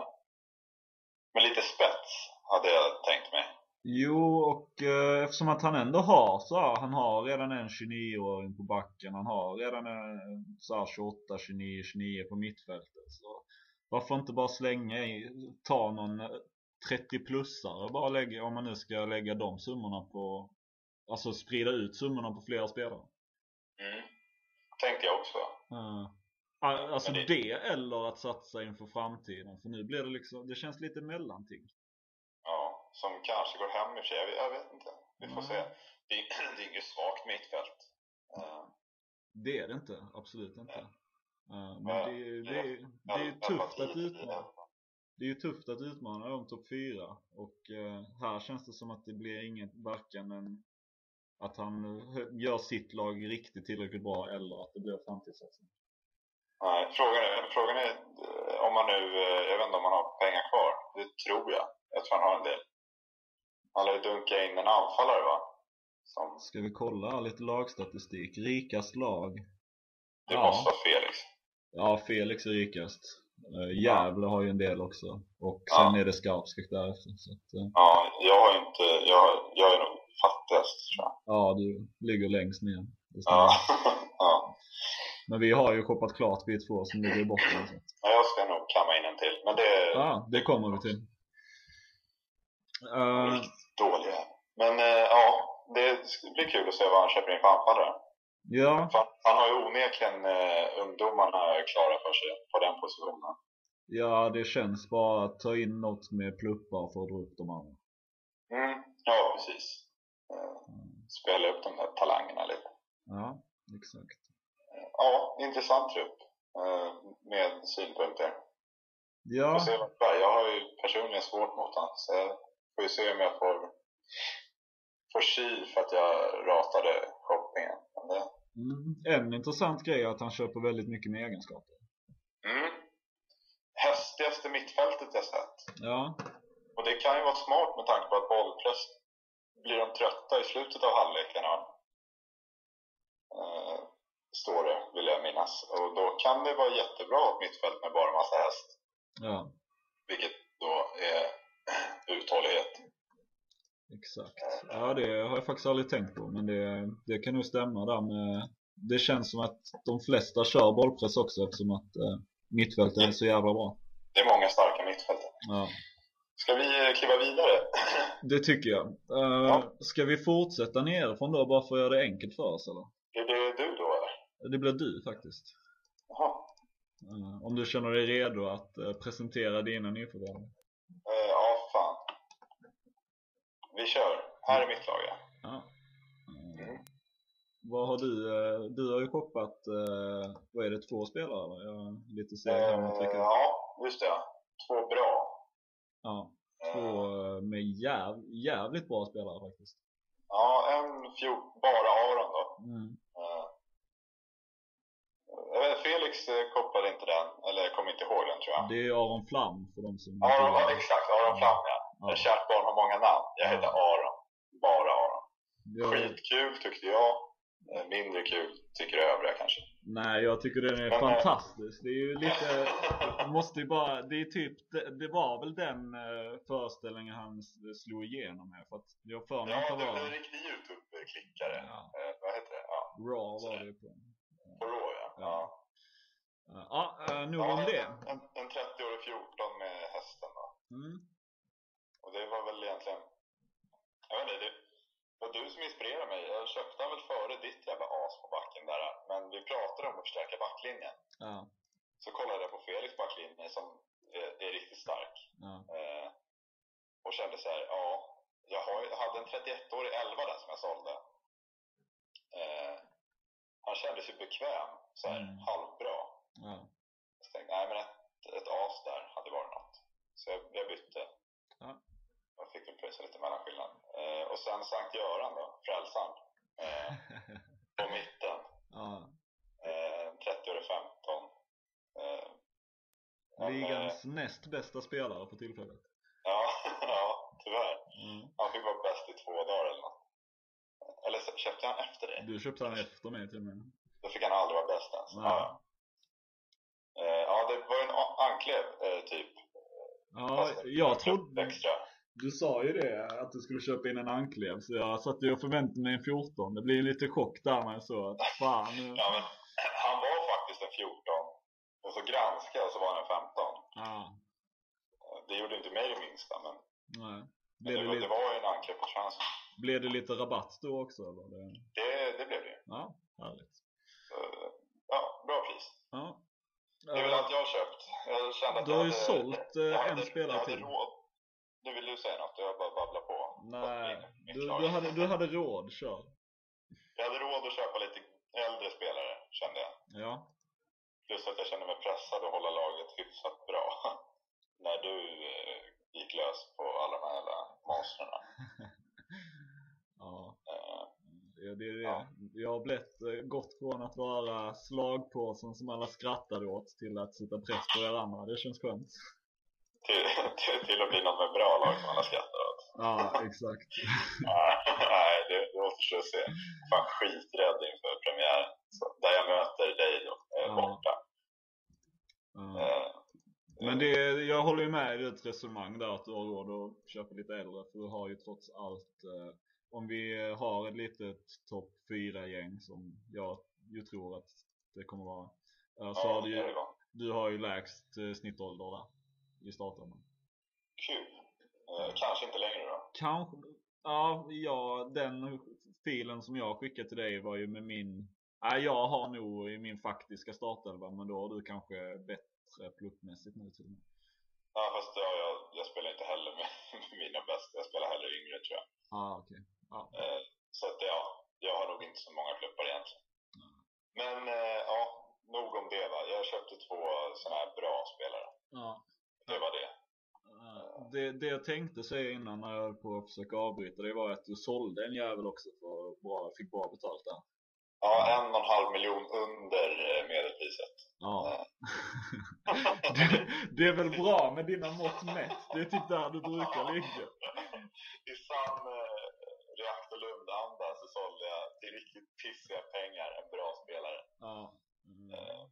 med lite spets hade jag tänkt mig. Jo, och eh, eftersom att han ändå har så här, han har redan en 29-åring på backen. Han har redan en så här 28, 29, 29 på mittfältet. Så varför inte bara slänga i, ta någon 30-plussare och bara lägga, om man nu ska lägga de summorna på, alltså sprida ut summorna på flera spelare. Mm. Tänkte jag också. Uh, alltså det... det- eller att satsa inför framtiden. För nu blir det liksom, det känns lite mellanting. Som kanske går hem i och för sig. Jag vet, inte. Vi får Mm. se. Det, är- det är inget svagt mittfält. Eh, Det är det inte, absolut inte. Uh, men det, är- det, är- det jag är ju tufft att utmana. det. Det är ju tufft att utmana om topp 4. Och eh, här känns det som att det blir inget, varken en, att han eh, gör sitt lag riktigt tillräckligt bra eller att det blir framtidssatsning. Nej, frågan är, frågan är eh, om man nu, eh, jag vet inte om man har pengar kvar. Det tror jag. Jag tror han har en del. Han lär ju dunka in en anfallare va? Som, Ska vi kolla lite lagstatistik? Rikast lag? det Ja. måste vara Felix. Ja, Felix är rikast. Uh, Gävle har ju en del också. Och Ja. sen är det Skarpskäck därefter. Så att, eh, Ja, jag har inte, jag, jag är nog fattigast tror jag. ja, du ligger längst ner. Ja, ja. Men vi har ju shoppat klart vi två som ligger i botten. Så. Ja, jag ska nog kamma in en till. Men det Ja, det kommer vi till. Eh. Men eh, ja, det blir kul att se vad han köper in för anfallare. Ja, För han har ju onekligen eh, ungdomarna klara för sig på den positionen. ja det känns bara att ta in något med pluppar för att dra upp de andra. Mm. Ja, precis. Eh, spela upp de där talangerna lite. Ja, exakt. Ja, intressant trupp med synpunkter. Ja, se det blir. Jag har ju personligen svårt mot honom, så jag får ju se om jag får, tji för att jag ratade shoppingen. Det, mm, en intressant grej är att han köper väldigt mycket med egenskaper. mm. Hästigaste mittfältet jag sett. Ja, Och det kan ju vara smart med tanke på att bollpress blir de trötta i slutet av halvlekarna. Eh, står det, vill jag minnas. Och då kan det vara jättebra ett mittfält med bara massa häst. ja, Vilket då är uthållighet. Exakt. Ja, det har jag faktiskt aldrig tänkt på, men det, det kan nog stämma där med... Det känns som att de flesta kör bollpress också eftersom att eh, mittfältet är så jävla bra. Det är många starka mittfältare. Ja, Ska vi eh, kliva vidare? det tycker jag. Eh, Ja. Ska vi fortsätta nerifrån då bara för att göra det enkelt för oss eller? Är det du då eller? Det blir du faktiskt. Jaha. Eh, om du känner dig redo att eh, presentera dina nyförvärv. Vi kör. Här är mitt lag ja. Ja. Mm. Vad har du, eh, du har ju shoppat, eh, vad är det, två spelare va? Jag lite seg här att Eh, ja, just det. Två bra. Ja, två Eh, eh, med jäv, jävligt bra spelare faktiskt. ja, en fjol, bara Aron då. Mm. Jag vet, Felix kopplade inte den, eller kom inte ihåg den tror jag. Det är Aron Flam för de som Aron, ja, exakt. Aron Flam ja. Ja. Kärt barn har många namn. Jag heter Aron. Bara Aron. Jag, Skitkul tyckte jag. Eh, Mindre kul tycker övriga kanske. nej, jag tycker den är Men, eh, fantastisk. Det är ju lite, måste ju bara, det är typ, det, var väl den eh, föreställningen han slog igenom med. För att jag för mig Ja, det var en riktig Youtube-klickare. Ja. Eh, vad heter det? Ja, Raw var det på. på Raw ja. Ja. ja. Ja, nog Ja, om det. En, en 30-årig 14 med hästen då. Mm. Och det var väl egentligen... Jag vet inte, det var du som inspirerade mig. Jag köpte han väl före ditt jävla as på backen där. Men vi pratade om att förstärka backlinjen. Ja, Så kollade jag på Felix backlinje som är, är riktigt stark. ja, Eh, och kände så här, ja. Jag, har, jag hade en 31-årig 11 där som jag sålde. Eh, han kändes ju bekväm, så här, Mm. halvbra. ja. Så tänkte nej men ett, ett as där hade varit något. Så jag, jag bytte. Ja. Jag fick väl pröjsa lite mellanskillnad. Eh, och sen Sankt Göran då, frälsaren. Eh, på mitten. ja. Eh, 30 öre 15. Eh, men, eh, Ligans näst bästa spelare för tillfället. ja, ja, tyvärr. Mm. Han fick vara bäst i två dagar eller något. Eller så- köpte han efter det? Du köpte han efter mig till och med. Då fick han aldrig vara bäst ens. Ja, ja. Eh, ja, det var en anklev eh, typ. Ja, Fast jag trodde... Extra. Du sa ju det, att du skulle köpa in en anklev. Så jag satt ju och förväntade mig en 14. Det blir lite chock där när jag såg att fan. Ja, men han var faktiskt en 14. Och så granskade jag så var han en 15. Ja, Eh, Det gjorde inte mig det minsta, men nej. men Blev det, det, var, det lite, var ju en anklev på transfer. blev det lite rabatt då också eller? Det... Det, det blev det. Ja, härligt. Så, ja, bra pris. Ja. Det är väl allt jag har köpt. Jag kände att Du jag har ju hade- sålt, eh, jag en spelare jag hade till. Råd. Nu vill du säga något, jag bara babblar på. Nej, du, du, hade, du hade råd, kör. Jag hade råd att köpa lite äldre spelare, kände jag. Ja. Plus att jag kände mig pressad att hålla laget hyfsat bra. När du eh, gick lös på alla de här jävla monstren. Ja, Eh, det, det är det. Ja. Jag har blivit eh, gått från att vara slagpåsen som alla skrattade åt till att sätta press på er andra. Det känns skönt. Till, till, till att bli något med bra lag som alla skrattar åt. Ja, exakt. Nej, det, det återstår att se. Fan skiträdd inför premiären. Så, där jag möter dig då, eh, Ja. borta. Ja. Eh, Men det, jag håller ju med i ditt resonemang där att du har råd att köpa lite äldre för du har ju trots allt eh, om vi har ett litet topp 4-gäng som jag ju tror att det kommer vara eh, så ja, har du ju, du har ju lägst snittålder där i starten. Kul. Eh, kanske inte längre då. Kanske, ja, ja den filen som jag skickade till dig var ju med min Nej, jag har nog i min faktiska startelva, men då har du kanske bättre pluppmässigt nu till och med. Ja, fast ja, jag, jag spelar inte heller med, mina bästa. Jag spelar hellre yngre tror jag. Ah, okej. Ja. Eh, så att ja, jag har nog inte så många pluppar egentligen. Men eh, ja, nog om det va. Jag köpte två sådana här bra spelare. ja. Det var det. Eh, Det, det jag tänkte säga innan när jag höll på att försöka avbryta det var att du sålde en jävel också för bra, fick bra betalt där. Ja, en och en halv miljon under eh, medelpriset. Ja. det, det är väl bra med dina mått mätt. Det är typ där du brukar ligga. I sann eh, Reaktor Lund-anda så sålde jag till riktigt pissiga pengar en bra spelare. Ja. Mm. Eh,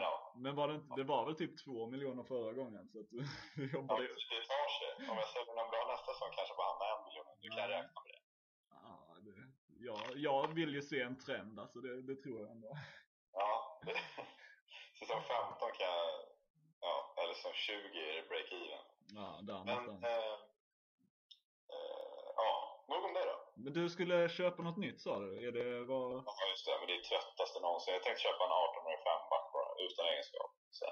men ja, Men var det inte, det var väl typ två miljoner förra gången så att du du ja, jobbade det tar sig. Om jag säljer någon bra nästa säsong kanske bara hamnar en miljon. Du kan Ja. räkna med det. Ja, det, ja, jag vill ju se en trend alltså, det, det tror jag ändå. Ja, det, säsong 15 kan jag, ja, eller som 20 är det break-even. Ja, där Men, eh, eh, ja, nog om det då. Men du skulle köpa något nytt sa du? Är det vad? Ja, just det, men det är tröttaste någonsin. Jag tänkte köpa en 1805 back utan egenskap. Så,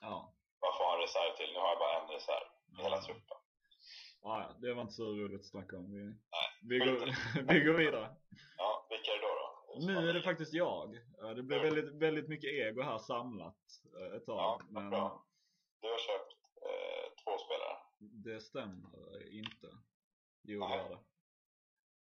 Ja. vad får han reserv till? Nu har jag bara en reserv i hela truppen. Ja, ja, det var inte så roligt att snacka om. Vi, Nej, vi, går, vi går vidare. Ja, vilka är det då? då? Nu är det faktiskt jag. Ja, Det blev väldigt, väldigt mycket ego här samlat eh, ett tag. Ja, men bra. Du har köpt eh, två spelare. det stämmer inte. Jo, det är det.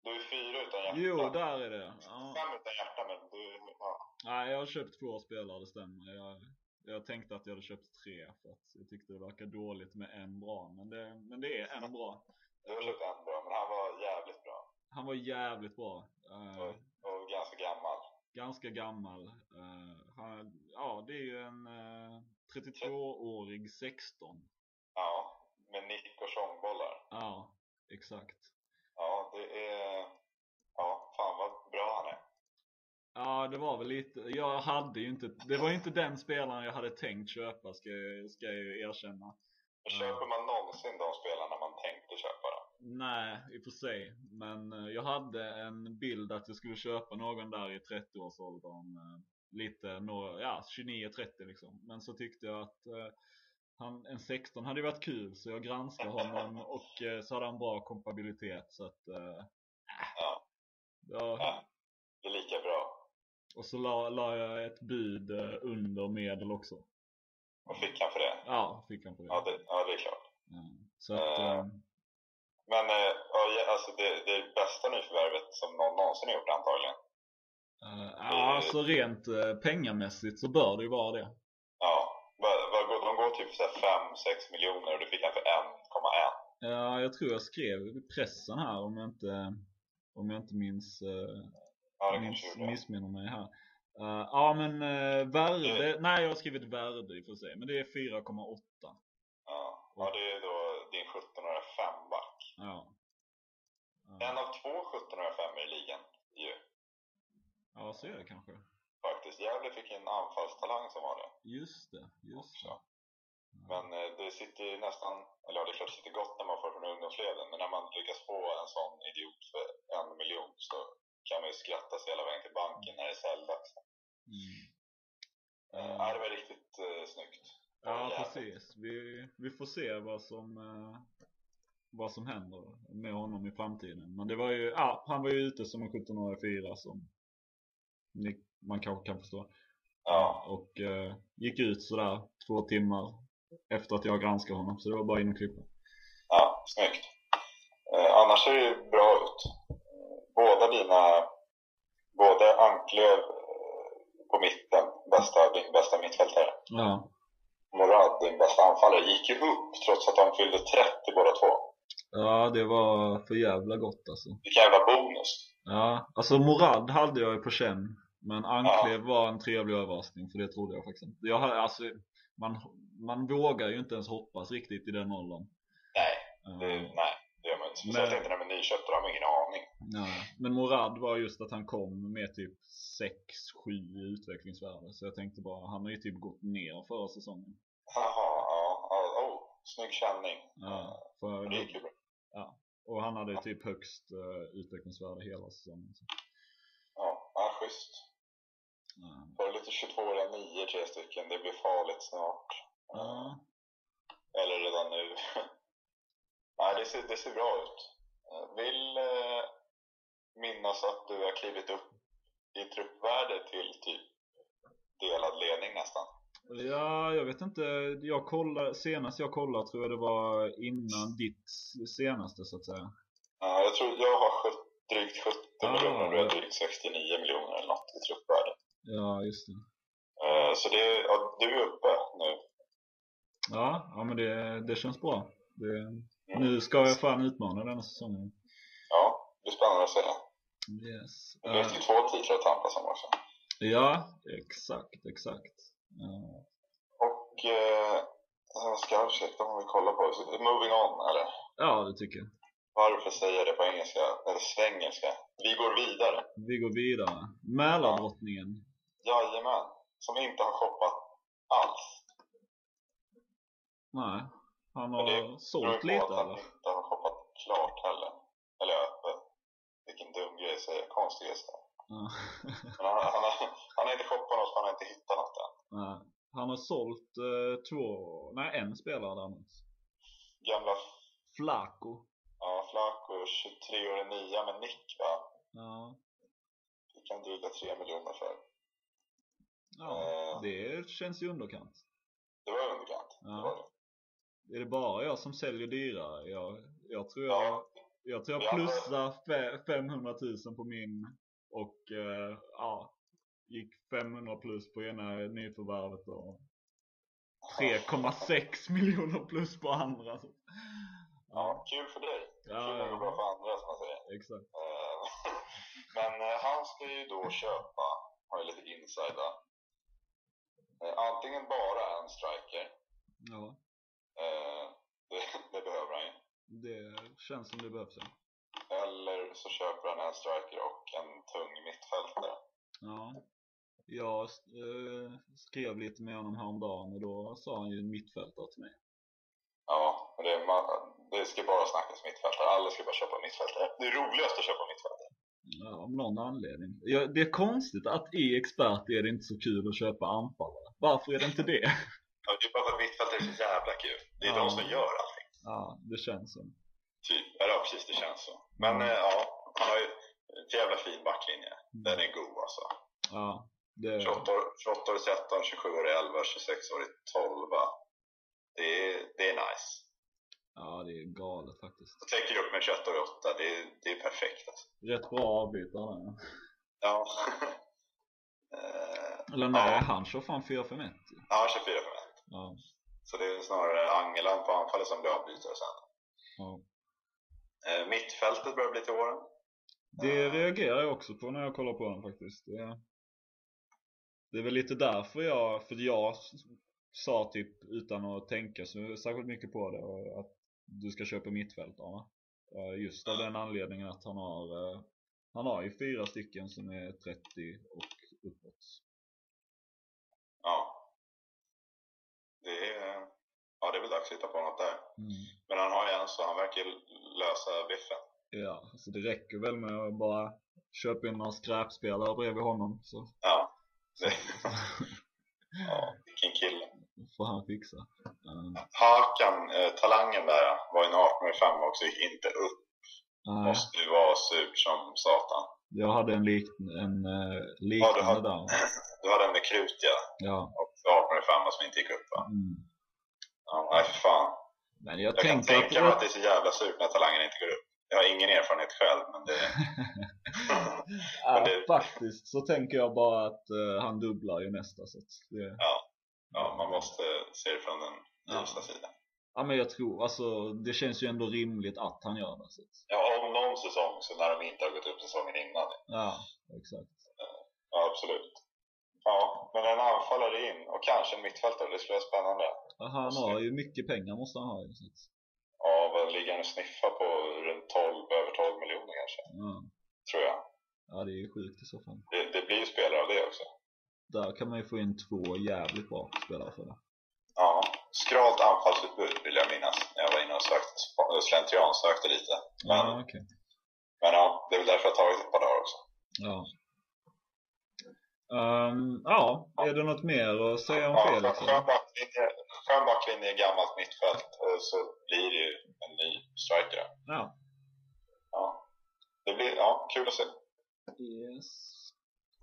Du är fyra utan hjärta. Jo, där är det. Ja. Fem utan hjärta, men du... Ja. Nej, jag har köpt två spelare, det stämmer. Jag, jag tänkte att jag hade köpt tre för att jag tyckte det verkade dåligt med en bra. Men det, men det är en bra. Du har köpt en bra, men han var jävligt bra. Han var jävligt bra. Eh, Och, och ganska gammal. ganska gammal. Eh, han, ja, det är ju en eh, 32-årig 16. Ja, med nick och tjongbollar. Ja, exakt. Det är... Ja, fan vad bra han är. Ja, det var väl lite, jag hade ju inte, det var ju inte den spelaren jag hade tänkt köpa ska, jag- ska jag ju erkänna. Köper man någonsin de spelarna man tänkte köpa då? Nej, i och för sig. Men eh, jag hade en bild att jag skulle köpa någon där i 30-årsåldern. eh, Lite, några, ja 29-30 liksom. Men så tyckte jag att eh, han, en 16 hade ju varit kul så jag granskade honom och eh, så hade han bra kompabilitet så att eh, Ja, ja, ja. Det är lika bra. Och så la, la jag ett bud eh, under medel också. Vad fick han för det? Ja, fick han på det. Ja, det, ja, det är klart. Ja, Så att, Eh, eh, Men eh, ja, alltså det, det är bästa nyförvärvet som någon någonsin har gjort antagligen. eh, ja, alltså rent pengamässigt så bör det ju vara det. Ja, vad, vad, går- de går typ 5-6 miljoner och du fick han för 1,1. Ja, jag tror jag skrev i pressen här om jag inte, om jag inte minns, eh, Ja, minns missminner mig här. Eh, ja men uh, värde, nej jag har skrivit värde i och för sig, men det är 4,8. Ja. ja, det är då din 17-åriga femback. Ja. En Ja. av två 17-åriga femmor i ligan ju. ja, så är det kanske. Faktiskt. Gävle fick en anfallstalang som var det. Just det, just det. Det sitter ju nästan, eller ja, det är klart det sitter gott när man får från ungdomsleden. Men när man lyckas få en sån idiot för en miljon så kan man ju skratta sig hela vägen till banken när det är säljdags. Mm. Eh, ja, det var riktigt eh, snyggt. Ja, Jävligt. precis. Vi, vi får se vad som, eh, vad som händer med honom i framtiden. Men det var ju, ja, han var ju ute som en 17-årig fyra som ni, man kanske kan förstå. Ja, Och eh, gick ut sådär två timmar efter att jag granskade honom. Så det var bara in och klippa. ja snyggt. Eh, annars ser det ju bra ut. Båda dina, både Anklöv eh, på mitten, bästa, din bästa mittfältare. Ja. Morad, din bästa anfallare, gick ju upp trots att de fyllde 30 båda två. ja, det var för jävla gott alltså. Vilken jävla bonus. Ja, alltså Morad hade jag ju på känn. Men Anklev var en trevlig överraskning för det trodde jag faktiskt inte. Jag alltså, man, man vågar ju inte ens hoppas riktigt i den åldern. Nej, Eh, det, nej, det gör man inte. Speciellt Men- inte när man är nyköpt, då har man ingen aning. nej. Men Morad var just att han kom med typ 6-7 i utvecklingsvärde. Så jag tänkte bara, han har ju typ gått ner förra säsongen. Jaha, ja, ja, oh, snygg känning. Ja, för, Det gick ju bra. och han hade typ högst uh, utvecklingsvärde hela säsongen. Så. Ja, ja, schysst. Var det lite 22 9 tre stycken? Det blir farligt snart. Ja. Eller redan nu. Nej, det ser, det ser bra ut. Jag vill eh, minnas att du har klivit upp i truppvärde till typ delad ledning nästan. Ja, jag vet inte. Jag kollade, senast jag kollade tror jag det var innan ditt senaste så att säga. Ja, jag tror jag har drygt 70 Ah, miljoner och du har drygt 69 miljoner eller något i truppvärde. Ja, just det. Eh, så det, ja, du är uppe nu. Ja, ja men det, det känns bra. Det, Mm. nu ska jag fan utmana denna säsongen. Ja, det blir spännande att se. Yes. Det Eh, ju två titlar att tampas om också. ja, exakt, exakt. Ja. Och eh, jag ska ursäkta om vi kollar på det. Moving on, eller? ja, det tycker jag. Varför säger jag det på engelska? Eller svengelska? Vi går vidare. Vi går vidare. Mälardrottningen. Jajamän. Som inte har shoppat alls. Nej, han det har sålt lite att han eller? inte har shoppat klart heller. Eller öppet. Vilken dum grej att säga. Konstig grej. Ja. Men han, han, har, han har inte shoppat något för han har inte hittat något än. Nej. Han har sålt eh, två, nej en spelare däremot. Gamla Flaco. ja, Flaco, 23 år nia med nick va? Ja. Fick han dryga 3 miljoner för. Ja, Eh. det känns ju underkant. Det var underkant. Ja. Det var det. Är det bara jag som säljer dyrare? Jag, jag tror jag, Ja. jag, tror jag plussar fe- 500 000 på min och eh, ja, gick 500 plus på ena nyförvärvet och 3,6 miljoner plus på andra. Så. Ja, kul för dig. Ja, kul när det går bra ja, för andra som man säger. exakt. Eh, Men eh, han ska ju då köpa, har jag lite insida. Eh, Antingen bara en striker. Ja, eh, Det, det behöver han ju. det känns som det behövs. Ja. Eller så köper han en striker och en tung mittfältare. Ja. Jag eh, skrev lite med honom häromdagen och då sa han ju en mittfältare till mig. Ja, men det, man, det ska bara snackas mittfältare. Alla ska bara köpa mittfältare. Det är roligast att köpa mittfältare. Ja, av någon anledning. Ja, det är konstigt att i expert är det inte så kul att köpa anfallare. Varför är det inte det? Ja, det är bara för att mittfältare är så jävla kul. Det är Ja. de som gör allting. Ja, det känns så. Typ. Ja, precis. Det känns så. Men Mm. ja, han har ju en jävla fin backlinje. Den är god alltså. Ja, det 28 år, 28 år i 13, 27 år i 11, 26 år i 12. Det är, det är nice. Ja, det är galet faktiskt. Jag täcker upp med 21 år i 8. Det är, det är perfekt alltså. Rätt bra avbytare där. Ja. Eh, Eller nej, Ja. han kör fan 4-5-1. ja, han kör 4 för mig. Ja, Så det är snarare Angeland på anfallet som blir avbytare sen. ja. Eh, mittfältet börjar bli till åren. Det reagerar jag också på när jag kollar på den faktiskt. Det, det är väl lite därför jag, för jag sa typ utan att tänka så särskilt mycket på det och att du ska köpa mittfältare va? Eh, Just av den anledningen att han har eh, Han har ju fyra stycken som är 30 och uppåt. Ja. Det är, ja, det är väl dags att hitta på något där. Mm. Men han har ju en så han verkar lösa biffen. Ja, så det räcker väl med att bara köpa in några skräpspelare bredvid honom så Ja. Det, ja, vilken kille. Får han fixa. Eh, Hakan, eh, talangen där, var ju en 18 också, gick inte upp. nej, Måste ju vara surt som satan. jag hade en, lik, en eh, Ja, du liknande har- där. Du hade en med krut ja, Ja. och 18 som inte gick upp va? Mm. Ja, nej för fan. Men jag, Jag kan tänka mig att... det är så jävla surt när talangen inte går upp. Jag har ingen erfarenhet själv, men det... ja, men det- Faktiskt så tänker jag bara att eh, han dubblar ju nästa så att det... Ja, man måste se det från den Ja. ljusa sidan. Ja men jag tror, alltså det känns ju ändå rimligt att han gör det. Så Ja, om någon säsong så när de inte har gått upp säsongen innan. ja, exakt. Ja, absolut. Ja, men en anfallare in och kanske en mittfältare, det skulle vara spännande. Ja, Han har ju mycket pengar måste han ha ju. Ja, vad ligger han och sniffar på? Runt 12, över 12 miljoner kanske, ja. tror jag. ja, det är ju sjukt i så fall. Det, det blir ju spelare av det också. Där kan man ju få in två jävligt bra spelare för det. Ja, skralt anfallsutbud vill jag minnas. när Jag var inne och sökte, slentrian sökte lite. Men, Ja, okej. men ja, det är väl därför jag tagit ett par dagar också. Ja. Um, ja, är det något mer att säga om Ja, Felix? skön backlinje, i gammalt mittfält och så blir det ju en ny striker. Ja. Ja. Det blir ja, kul att se. Yes.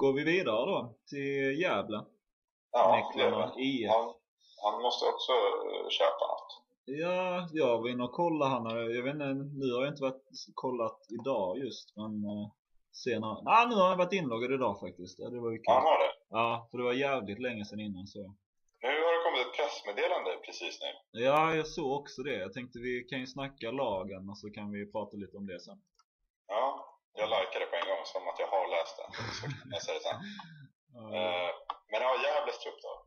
Går vi vidare då till Gävle? Ja. Han, han måste också eh, köpa något. Ja, jag var inne och kollade han. Jag vet inte, nu har jag inte varit kollat idag just, men uh, senare. Ah, nu har jag varit inloggad idag faktiskt. Ja, det var ju kul. Han har det. Ja, för det var jävligt länge sedan innan så. Nu har det kommit ett pressmeddelande precis nu. Ja, jag såg också det. Jag tänkte vi kan ju snacka lagen och så kan vi prata lite om det sen. Ja, jag likade läsa det sen. Uh, Eh, men ja, Gävles trupp då.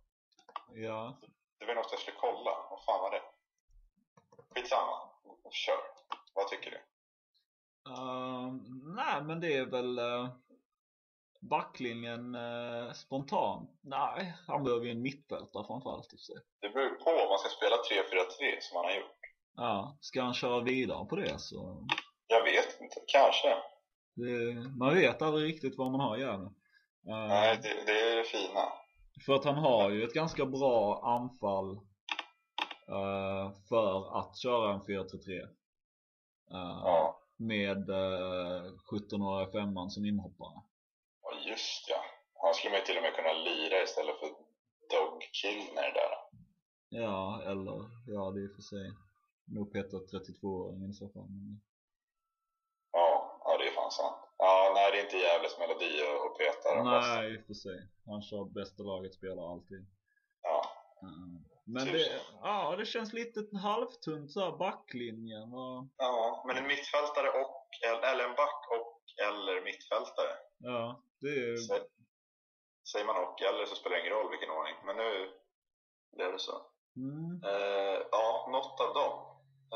ja, Det var något jag skulle kolla. Vad fan var det? Skitsamma. Kör. Vad tycker du? uh, nej men det är väl uh, backlinjen uh, spontant. Nej, han behöver ju en mittfältare framförallt i sig. Det beror på om man ska spela 3-4-3 som han har gjort. Ja, ska han köra vidare på det så Jag vet inte. Kanske. Det, man vet aldrig riktigt vad man har Gävle. Uh, Nej, det, det är det fina. För att han har ju ett ganska bra anfall uh, för att köra en 4-3-3. Uh, Ja. Med uh, 17-åriga femman som inhoppare. Och just ja. Han skulle man ju till och med kunna lira istället för Dog Killner där. Ja, eller ja det är för sig nog Peter 32-åringen i så fall. Men, Ja, ja det är fan sant. Ja, nej det är inte Gävles melodi att peta nej, i och för sig. Han kör bästa laget spelar alltid. Ja. Uh, men Typ det, så. ja, det känns lite halvtunt så här backlinjen och ja, men en mittfältare och, eller en back och eller mittfältare. ja, det är Sä- Säger man och eller så spelar det ingen roll vilken ordning. Men nu blev det så. mm, Eh, ja, något av dem.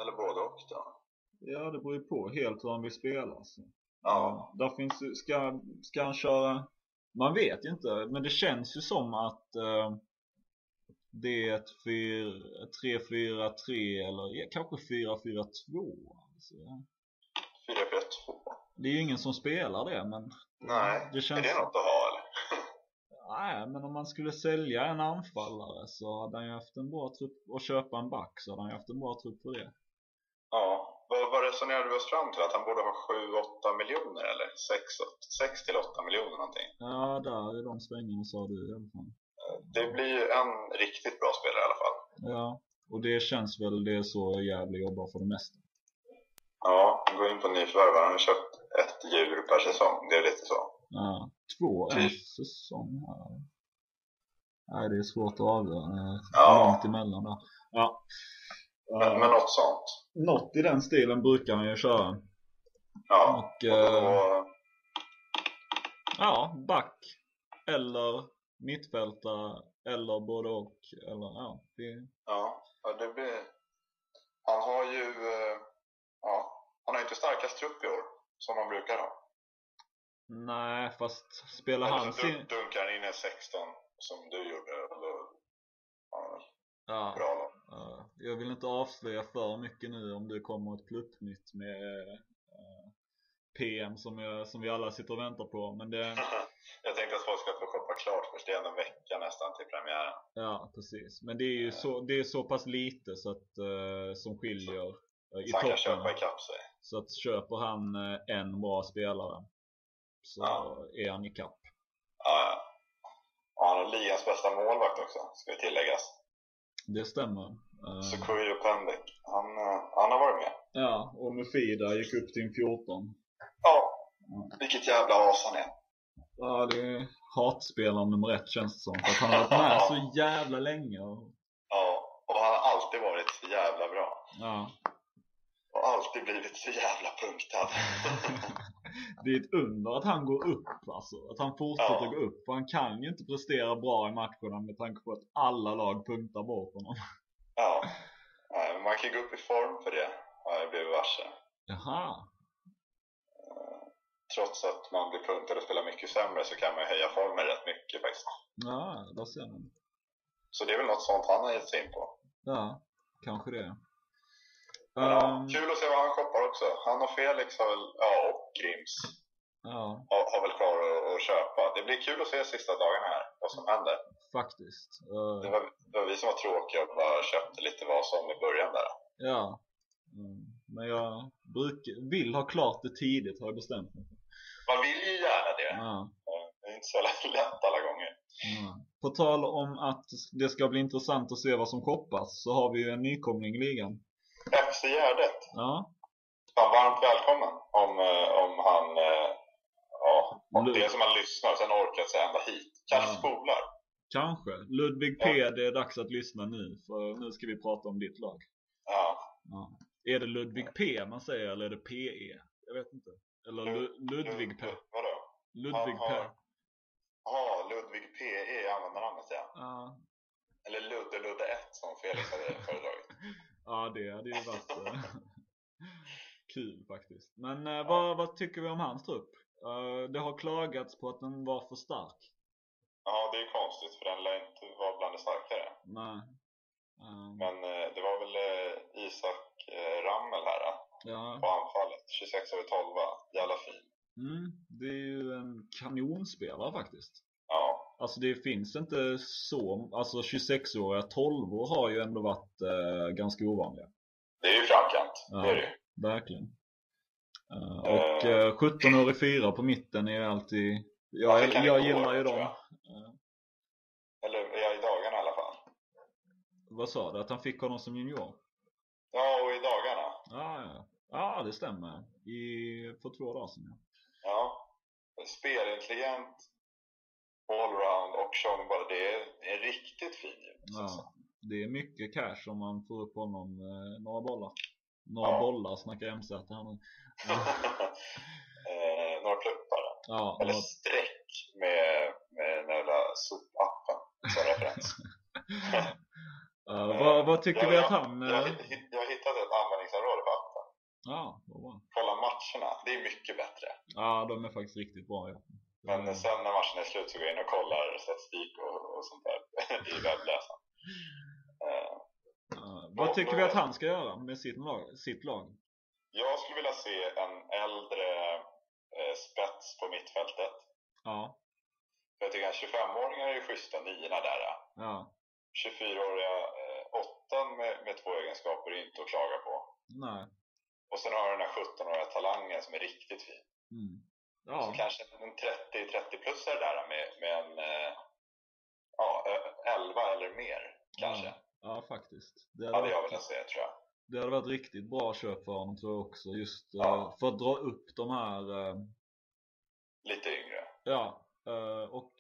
Eller både och då. Ja, det beror ju på helt hur han vill spela. Så. Ja. Där finns, ska, ska han köra... Man vet ju inte, men det känns ju som att eh, det är ett 3-4-3 eller ja, kanske 4-4-2. Alltså. 4-4-2. Det är ju ingen som spelar det, men Nej, det känns... är det något att ha eller? Nej, men om man skulle sälja en anfallare så hade han ju haft en bra trupp och köpa en back så hade han ju haft en bra trupp för det. Ja. Vad, vad resonerade vi oss fram till? Att han borde ha 7-8 miljoner eller? 6, 6 till 8 miljoner någonting. Ja, där i de svängarna sa du i alla fall. Det blir ju en riktigt bra spelare i alla fall. Ja, och det känns väl det är så Gävle jobbar för det mesta. Ja, gå in på nyförvärv. Han har köpt ett djur per säsong. Det är lite så. Ja, två en Typ. säsong här. Nej, det är svårt att avgöra. Ja. Långt emellan där. Ja. Men, men något sånt. Något i den stilen brukar han ju köra. Ja. Och, Och då, eh, ja, back. Eller mittfältare. Eller både och. Eller ja, det, ja, ja, det blir... Han har ju... eh, Ja, han har inte starkast trupp i år. Som han brukar ha. Nej, fast spelar Eller han sin... dun- dunkar han in en 16 som du gjorde. Då, ja, Ja, bra lag. Ja, jag vill inte avslöja för mycket nu om det kommer ett pluppnytt med eh, PM som, jag, som vi alla sitter och väntar på. Men det, Jag tänkte att folk ska få shoppa klart först. Ändå en vecka nästan till premiären. ja precis. Men det är ju så, det är så pass lite så att, eh, som skiljer eh, i Så toppen. köpa ikapp sig. Så att köper han en bra spelare så Ja. är han i kapp. Ja, ja. Och han har ligans bästa målvakt också, ska vi tilläggas. Det stämmer. Eh, Sukuyo Pendek. Han, eh, han har varit med. ja, och Mufida gick upp till en 14. Ja, vilket jävla as han är. Ja, det är hatspelaren nummer ett känns det som. För att han har varit med så jävla länge. Och, Ja, och han har alltid varit så jävla bra. ja. Och alltid blivit så jävla punktad. det är ett under att han går upp alltså. Att han fortsätter Ja. gå upp. För han kan ju inte prestera bra i matcherna med tanke på att alla lag punktar bort honom. ja. Men man kan gå upp i form för det, har jag blivit varse. Jaha. Trots att man blir punktad och spelar mycket sämre så kan man ju höja formen rätt mycket faktiskt. Ja, där ser man. Så det är väl något sånt han har gett sig in på. Ja, kanske det. Men ja, Ehm, kul att se vad han shoppar också. Han och Felix har väl, ja och Grims Ja. har, har väl kvar att, att köpa. Det blir kul att se sista dagarna här, vad som händer. Faktiskt. Uh, Det var, det var vi som var tråkiga och bara köpte lite vad som i början där. ja. Mm. Men jag bruk, vill ha klart det tidigt har jag bestämt mig. Man vill ju gärna det. Ja. Det är inte så lätt alla gånger. Ja. På tal om att det ska bli intressant att se vad som shoppas så har vi ju en nykomling i ligan. FC Gärdet. Ja. Fan, varmt välkommen om, eh, om han eh, ja, om Lu- det som han lyssnar och sen orkar sig ända hit. Kanske Ja. spolar. Kanske. Ludvig P, det är dags att lyssna nu för nu ska vi prata om ditt lag. Ja. Ja. Är det Ludvig P man säger eller är det PE? Jag vet inte. Eller Lu- Ludvig P. Vadå? Ludvig P. Ja, Ludvig PE är användarnamnet ja. Ja. Eller Ludde Ludde 1 som Felix hade föredragit. Ja, det hade ju varit kul faktiskt. Men eh, vad, vad tycker vi om hans trupp? Eh, det har klagats på att den var för stark. Ja, det är konstigt för den lär inte vara bland det starkare. Nej. Eh, Men eh, det var väl Isak Rammel här ja. på anfallet. 26 över 12. Jävla fin. Mm, det är ju en kanonspelare faktiskt. Ja. Alltså det finns inte så, alltså 26-åriga 12 år har ju ändå varit eh, ganska ovanliga. Det är ju framkant. Ja. Det är det ju. Verkligen. Eh, och eh, 17 år i fyra på mitten är alltid, Ja, jag, kan jag gå, gillar ju dem. jag. Eh, Eller ja, i dagarna i alla fall. vad sa du? Att han fick honom som junior? Ja, och i dagarna. Ja, ja. ja det stämmer. I, för två dagar sedan ja. Ja. Spelintelligent, allround och Tjongboll. Det är en riktigt fin alltså. ja. Det är mycket cash om man får upp honom eh, några bollar. Några Ja. bollar snackar MZ här nu. eh, några pluppar. Ja, Eller några, streck med, med den jävla sopappen som referens. eh, vad, vad tycker jag, vi att jag- han... Jag, eh, hitt- jag hittat ett användningsområde på appen. ja, vad bra. Kolla matcherna. Det är mycket bättre. Ja, de är faktiskt riktigt bra ja. Men sen när matchen är slut så går jag in och kollar statistik och, och sånt där i webbläsaren. Eh, vad tycker vi att han ska göra med sitt lag? Sitt lag? jag skulle vilja se en äldre eh, spets på mittfältet. Ja, För jag tycker att 25-åringar är ju schyssta niorna där. ja, 24-åriga eh, åttan med, med två egenskaper är inte att klaga på. nej. Och sen har du den här 17-åriga talangen som är riktigt fin. Mm. Så Ja, kanske en 30-30-plussare där med, med en eh, ja, ö- 11 eller mer kanske. ja faktiskt. Det Hade hade, jag velat se tror jag. det hade varit riktigt bra köp för honom tror jag också. Just eh, Ja. för att dra upp de här eh, Lite yngre. Ja, och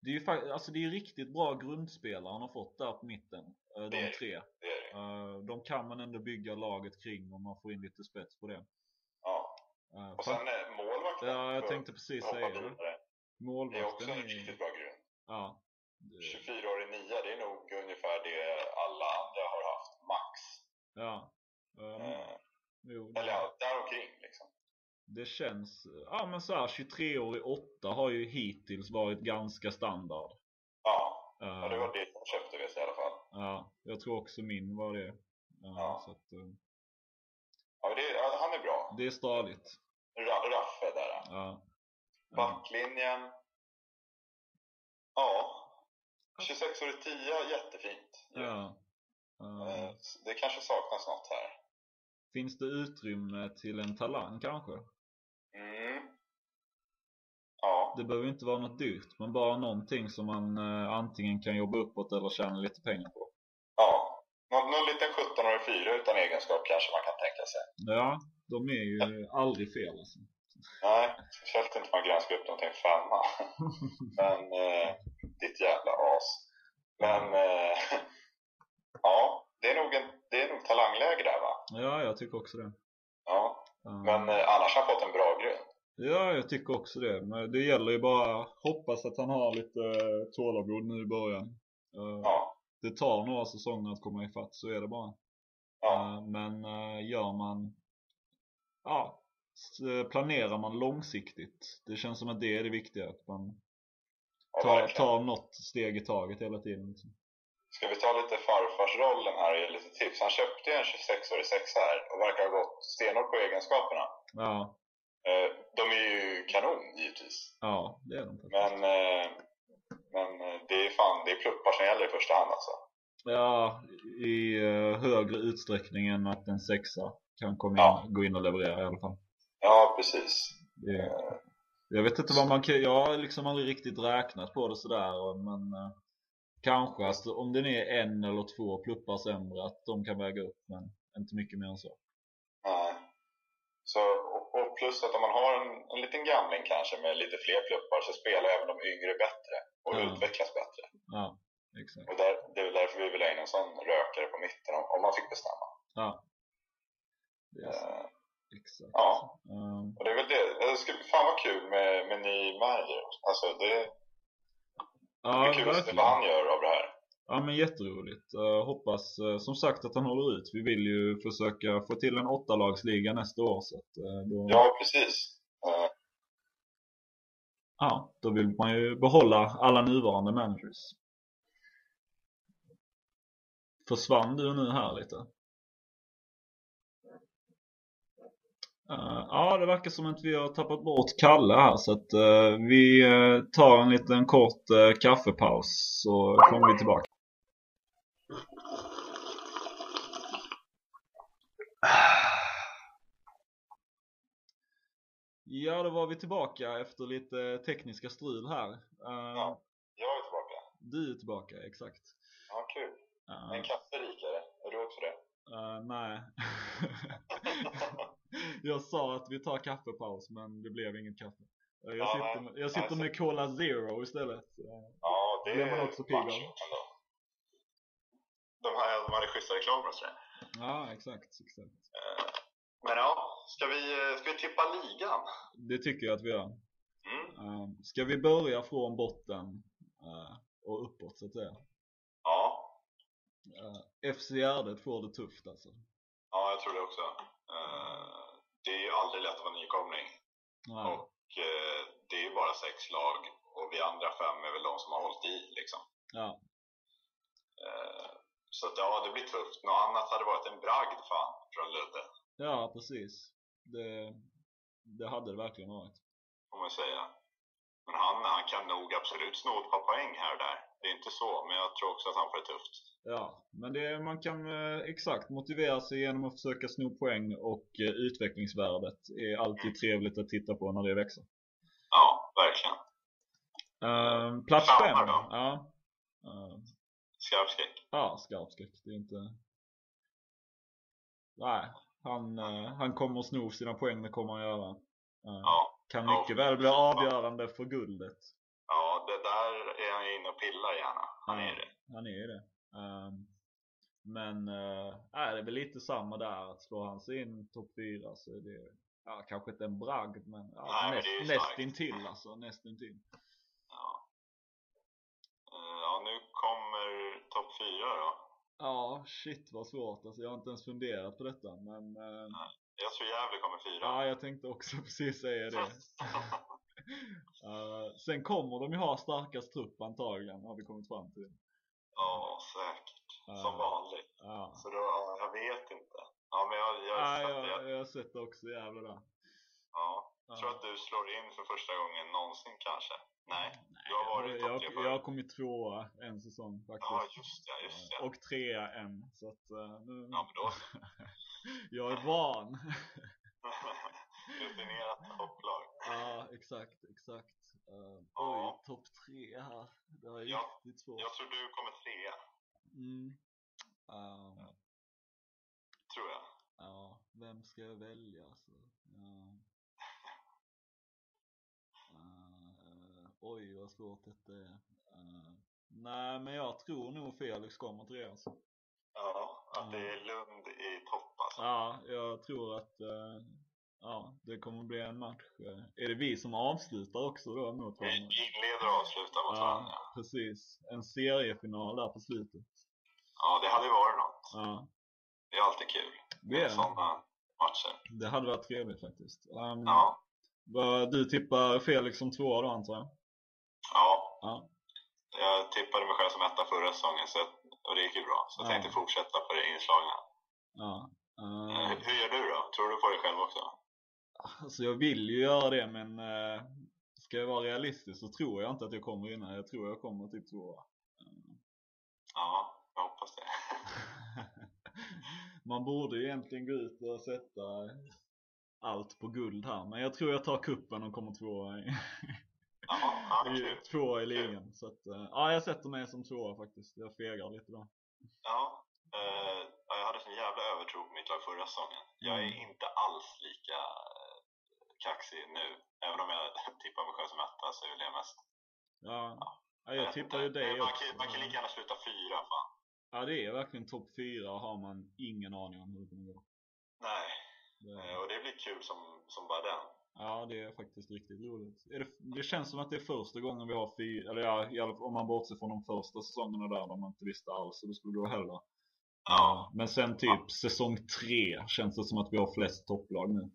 det är ju alltså det är riktigt bra grundspelare han har fått där på mitten. eh, Det De är tre. Det är det. De kan man ändå bygga laget kring om man får in lite spets på det. Ja. Och sen. Ja, jag tänkte precis säga det. vidare. Det är också Målvakten en är riktigt bra grund. Ja. det- 24-årig nia, det är nog ungefär det alla andra har haft. Max. Ja. Eh, Eh, jo, eller ja, däromkring liksom. det känns, ja men så här 23 år i 8 har ju hittills varit ganska standard. Ja, Eh, ja det var det jag köpte jag i alla fall. ja, jag tror också min var det. Eh, Ja. Så att, eh, Ja, men det, han är bra. det är stadigt. Ra- Ja. Ja. Backlinjen. Ja. 26-årig 10, jättefint. Ja. Eh, Eh, Det kanske saknas något här. Finns det utrymme till en talang kanske? Mm. Ja, Det behöver inte vara något dyrt, men bara någonting som man eh, antingen kan jobba uppåt eller tjäna lite pengar på. ja. Någon, någon liten 17-årig fyra utan egenskap kanske man kan tänka sig. Ja, de är ju aldrig fel alltså. Nej, speciellt inte om man granskar upp dem till en femma. Men, eh, ditt jävla as. Men, eh, ja, det är, nog en, det är nog talangläge där va? Ja, jag tycker också det. Ja, men eh, annars har han fått en bra grund. Ja, jag tycker också det. Men det gäller ju bara hoppas att han har lite eh, tålamod nu i början. Eh, Ja, Det tar några säsonger att komma ifatt, så är det bara. ja, Eh, Men gör man, ja, planerar man långsiktigt. Det känns som att det är det viktiga. Att man tar, tar något steg i taget hela tiden. Liksom. Ska vi ta lite farfarsrollen här och ge lite tips? Han köpte ju en 26-årig sexa här och verkar ha gått stenhårt på egenskaperna. Ja, Eh, de är ju kanon givetvis. Ja, det är de. Men, eh, men eh, det är fan, det är pluppar som gäller i första hand alltså. Ja, i eh, högre utsträckning än att en sexa kan komma in, Ja. gå in och leverera i alla fall. Ja, precis. Det, jag vet inte vad man kan, jag har liksom aldrig riktigt räknat på det sådär men eh, kanske att om den är en eller två pluppar sämre att de kan väga upp men inte mycket mer än så. Nej. Så, och, och plus att om man har en, en liten gamling kanske med lite fler pluppar så spelar även de yngre bättre och Ja. utvecklas bättre. Ja, exakt. Och där, det är väl därför vi vill ha in en sån rökare på mitten om, om man fick bestämma. Ja. Så, Eh, exakt. ja. Ehm, och det är väl det. Det skulle fan vara kul med, med ny manager. Alltså det, det ja, är kul att se verkligen. vad han gör av det här. Ja men jätteroligt. Uh, hoppas eh, som sagt att han håller ut. Vi vill ju försöka få till en åttalagsliga nästa år så att eh, då, Ja, precis. Eh, ja, då vill man ju behålla alla nuvarande managers. Försvann du nu här lite? Eh, ja, det verkar som att vi har tappat bort Kalle här så att eh, vi eh, tar en liten kort kaffepaus så kommer vi tillbaka. Ja, då var vi tillbaka efter lite tekniska strul här. Ja. jag är tillbaka. Du är tillbaka, exakt. Ja, kul. En kaffe rikare. Är du också det? Eh, nej. jag sa att vi tar kaffepaus men det blev inget kaffe. Eh, jag Ja, sitter, med, jag sitter Nej, med Cola Zero istället. Eh, Ja, det Blev man är också pigg av. De, här, de hade schyssta reklamer och sådär. Ja, exakt, exakt. Eh, Men ja, ska vi, ska vi tippa ligan? Det tycker jag att vi gör. Mm. Ska vi börja från botten och uppåt så att säga? Uh, FC Gärdet får det tufft alltså. ja, jag tror det också. Eh, Det är ju aldrig lätt att vara nykomling. Nej. Och eh, det är ju bara sex lag och vi andra fem är väl de som har hållit i liksom. Ja, Eh, Så att, ja, det blir tufft. Något annat hade varit en bragd fan från Ludde, ja precis. Det, det hade det verkligen varit. får man säga. Men han, han kan nog absolut sno ett par poäng här och där. Det är inte så, men jag tror också att han får det tufft. Ja, men det, man kan eh, exakt motivera sig genom att försöka sno poäng och eh, utvecklingsvärdet är alltid trevligt att titta på när det växer. Ja, verkligen. Uh, plats Samma fem. då. Ja. Eh, Skarpskräck. ja, skarpskräck. Det är inte... Nej, han, eh, han kommer att sno sina poäng, det kommer han göra. Eh, Ja. Kan Ja. mycket väl bli avgörande för guldet. Ja, det där är han ju inne och pillar gärna. Han är Ja. det. Han är ju det. Ehm, men äh, är det är väl lite samma där att slår han sig in topp 4 så är det ja, kanske inte en bragd men, ja, Nej, men näst, starkt. nästintill alltså, nästintill. Ja. Eh, ja, nu kommer topp fyra då. Ja, shit vad svårt alltså jag har inte ens funderat på detta men äh, Jag tror Gävle kommer fyra. ja, jag tänkte också precis säga det. Eh, sen kommer de ju ha starkast trupp antagligen har vi kommit fram till. Ja, säkert. Ja. Som vanligt. Ja. Så då, ja, jag vet inte. Ja, men jag, jag, Ja, jag, jag, jag, jag har sett det också jävlar ja. Ja. tror att du slår in för första gången någonsin kanske? Nej. Nej, Du har varit jag, jag, jag har kommit tvåa en säsong faktiskt. Ja, just det. Just det. Och trea en. Så att uh, nu, Ja, men då jag är van. Rutinerat topplag. ja, exakt, exakt. Uh, Ja. Topp tre här. Det är Ja, riktigt svårt. Jag tror du kommer trea, Mm. Uh, tror jag. ja, vem ska jag välja alltså? Ja. Uh, oj, vad svårt detta är. Uh, nej, men jag tror nog Felix kommer trea alltså. Ja, att det är Lund i topp alltså. Ja, jag tror att ja, det kommer bli en match. Eh, Är det vi som avslutar också då mot Vi varandra? inleder och avslutar mot varandra. Ja, precis. En seriefinal där på slutet. Ja, det hade varit något. Ja, Det är alltid kul det, med sådana matcher. det hade varit trevligt faktiskt. Um, Ja, Du tippar Felix som tvåa då antar jag? ja. Ja. Jag tippade mig själv som etta förra säsongen så, och det gick ju bra. Så jag Ja. tänkte fortsätta på det inslagna. ja. Eh, Eh, Hur gör du då? Tror du på dig själv också? Alltså jag vill ju göra det men eh, ska jag vara realistisk så tror jag inte att jag kommer vinna. Jag tror jag kommer typ tvåa. Ja, jag hoppas det. Man borde ju egentligen gå ut och sätta allt på guld här. Men jag tror jag tar kuppen och kommer tvåa i, Ja, ja i, tvåa i ligan. Så att, eh, ja jag sätter mig som tvåa faktiskt. Jag fegar lite då. Ja, eh, ja, jag hade sån jävla övertro på mitt lag förra säsongen. Jag är Mm. inte alls lika kaxig nu. Även om jag tippar mig själv som etta så är väl det mest. Ja, ja jag tippar ju dig man, kan, man kan lika gärna sluta fyra, fan. Ja det är verkligen topp fyra har man ingen aning om hur det kommer gå. Nej, Det, eh, och det blir kul som, som bara den. Ja, det är faktiskt riktigt roligt. Det, det känns som att det är första gången vi har fyra, eller ja, om man bortser från de första säsongerna där, där man inte visste alls hur det skulle gå heller. Ja, Men sen typ säsong tre känns det som att vi har flest topplag nu.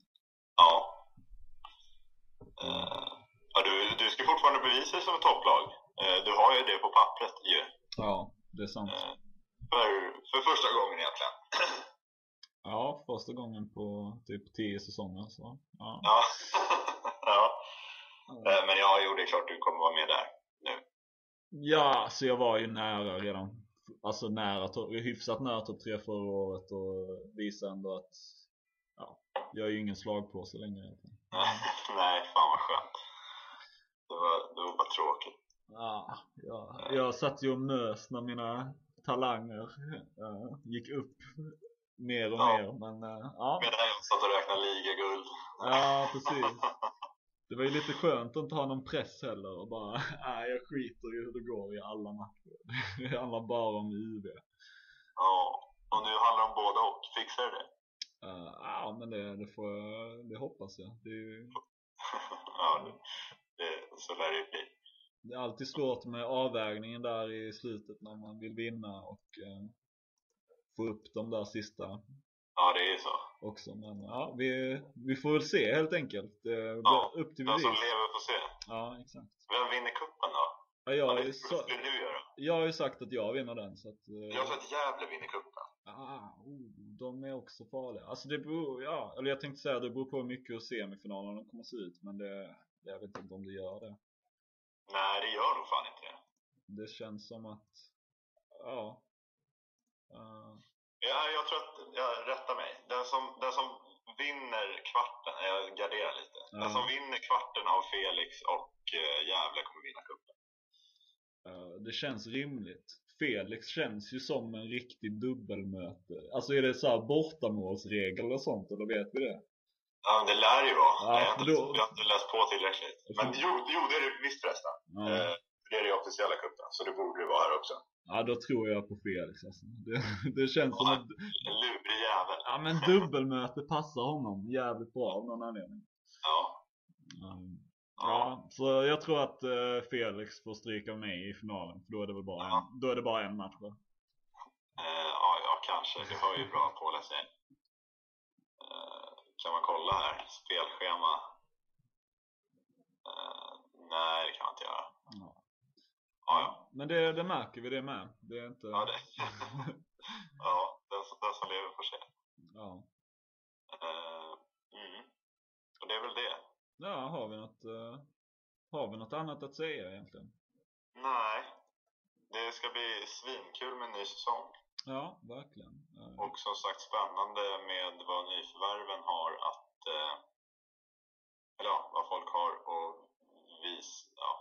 Ja. Du, du ska fortfarande bevisa dig som ett topplag. Eh, du har ju det på pappret ju. Ja, det är sant. Eh, för, för första gången egentligen. Ja, första gången på typ tio säsonger så. Ja. Ja. ja. Eh, Men ja, jo det är klart du kommer vara med där. Ja, så jag var ju nära redan. Alltså nära, hyfsat nära topp tre förra året och visade ändå att ja, jag är ju ingen slagpåse längre egentligen. Nej, fan vad skönt. Det var, det var bara tråkigt. Ja, ja, jag satt ju och mös när mina talanger eh, gick upp mer och Ja. mer men eh, ja, Medan jag satt och räknade ligaguld. ja precis Det var ju lite skönt att inte ha någon press heller och bara, nej jag skiter i hur det går i alla matcher Det handlar bara om UV Ja, och nu handlar det om båda och. Fixar du det? Eh, Ja men det, det får det hoppas jag det är, ju- ja, det, det, så lär det bli. det är alltid svårt med avvägningen där i slutet när man vill vinna och eh, få upp de där sista Ja, det är ju så. också men ja, vi, vi får väl se helt enkelt det Ja, upp till Den som lever får se. Ja exakt Vem vinner kuppen då? ja, jag, har ju göra? jag har ju sagt att jag vinner den så att eh, Jag tror att Gävle vinner kuppen. Ah, oh, de är också farliga alltså det beror, ja, eller jag tänkte säga det beror på hur mycket hur semifinalerna kommer se ut men det, jag vet inte om det gör det Nej, det gör nog fan inte det. det känns som att ja eh, Ja, jag tror att, jag rättar mig. Den som, den som vinner kvarten, jag garderar lite. Den Ja. som vinner kvarten av Felix och uh, Gävle kommer vinna kuppen. eh, det känns rimligt Felix känns ju som en riktig dubbelmöte Alltså är det så här bortamålsregel och sånt eller vet vi det? Ja, det lär ju vara. Ja, jag, har inte, då- jag har inte läst på tillräckligt. Men jo, jo det är det visst förresten. Ja, Eh, det är det officiella kuppen, så det borde det vara här också. ja då tror jag på Felix alltså. det, det känns som Ja. att En lurig jävel. Ja men dubbelmöte passar honom jävligt bra av någon anledning Ja. um, Ja. Så jag tror att eh, Felix får stryka med i finalen för då är det väl bara Ja. en, då är det bara en match va? Eh, ja, ja, kanske. Du hör ju bra på läsa in. Eh, kan man kolla här? Spelschema. Eh, nej, det kan man inte göra. Ja. Ja, ja. Men det, det märker vi det med det är inte ja, det. ja den, den som lever får se. ja. Mm. Och det är väl det. Ja, har vi något eh, har vi något annat att säga egentligen? Nej. Det ska bli svinkul med en ny säsong. Ja, verkligen Eh, Och som sagt spännande med vad nyförvärven har att... Eh, eller ja, vad folk har och vis... Ja,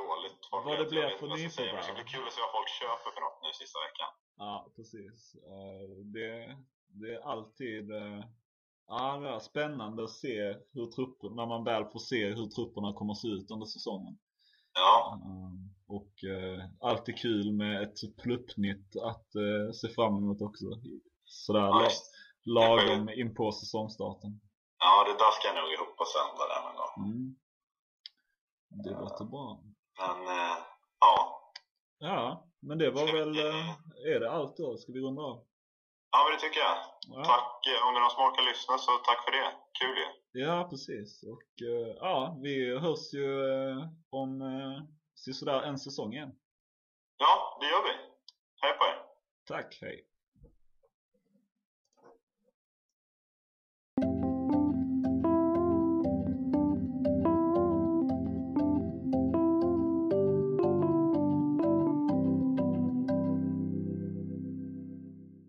dåligt. Folk Vad det blir för men Det ska bli nyförvärv. kul att se vad folk köper för något nu sista veckan. Ja, precis det, det är alltid Ja, det är spännande att se hur trupper, när man väl får se hur trupperna kommer att se ut under säsongen. Ja, Um, och uh, alltid kul med ett pluppnytt att uh, se fram emot också. Sådär ja, lagom in på säsongstarten. ja det där ska jag nog ihop och sända där någon gång. Mm. Det låter bra. Men eh, ja. Ja, men det var väl, uh, är det allt då? Ska vi runda av? Ja, men det tycker jag. Ja, Tack. eh, Om det är någon som orkar lyssna så tack för det. Kul ju. ja precis. Och uh, ja, vi hörs ju uh, om sådär en säsong igen. Ja, det gör vi. Hej på er. Tack, hej.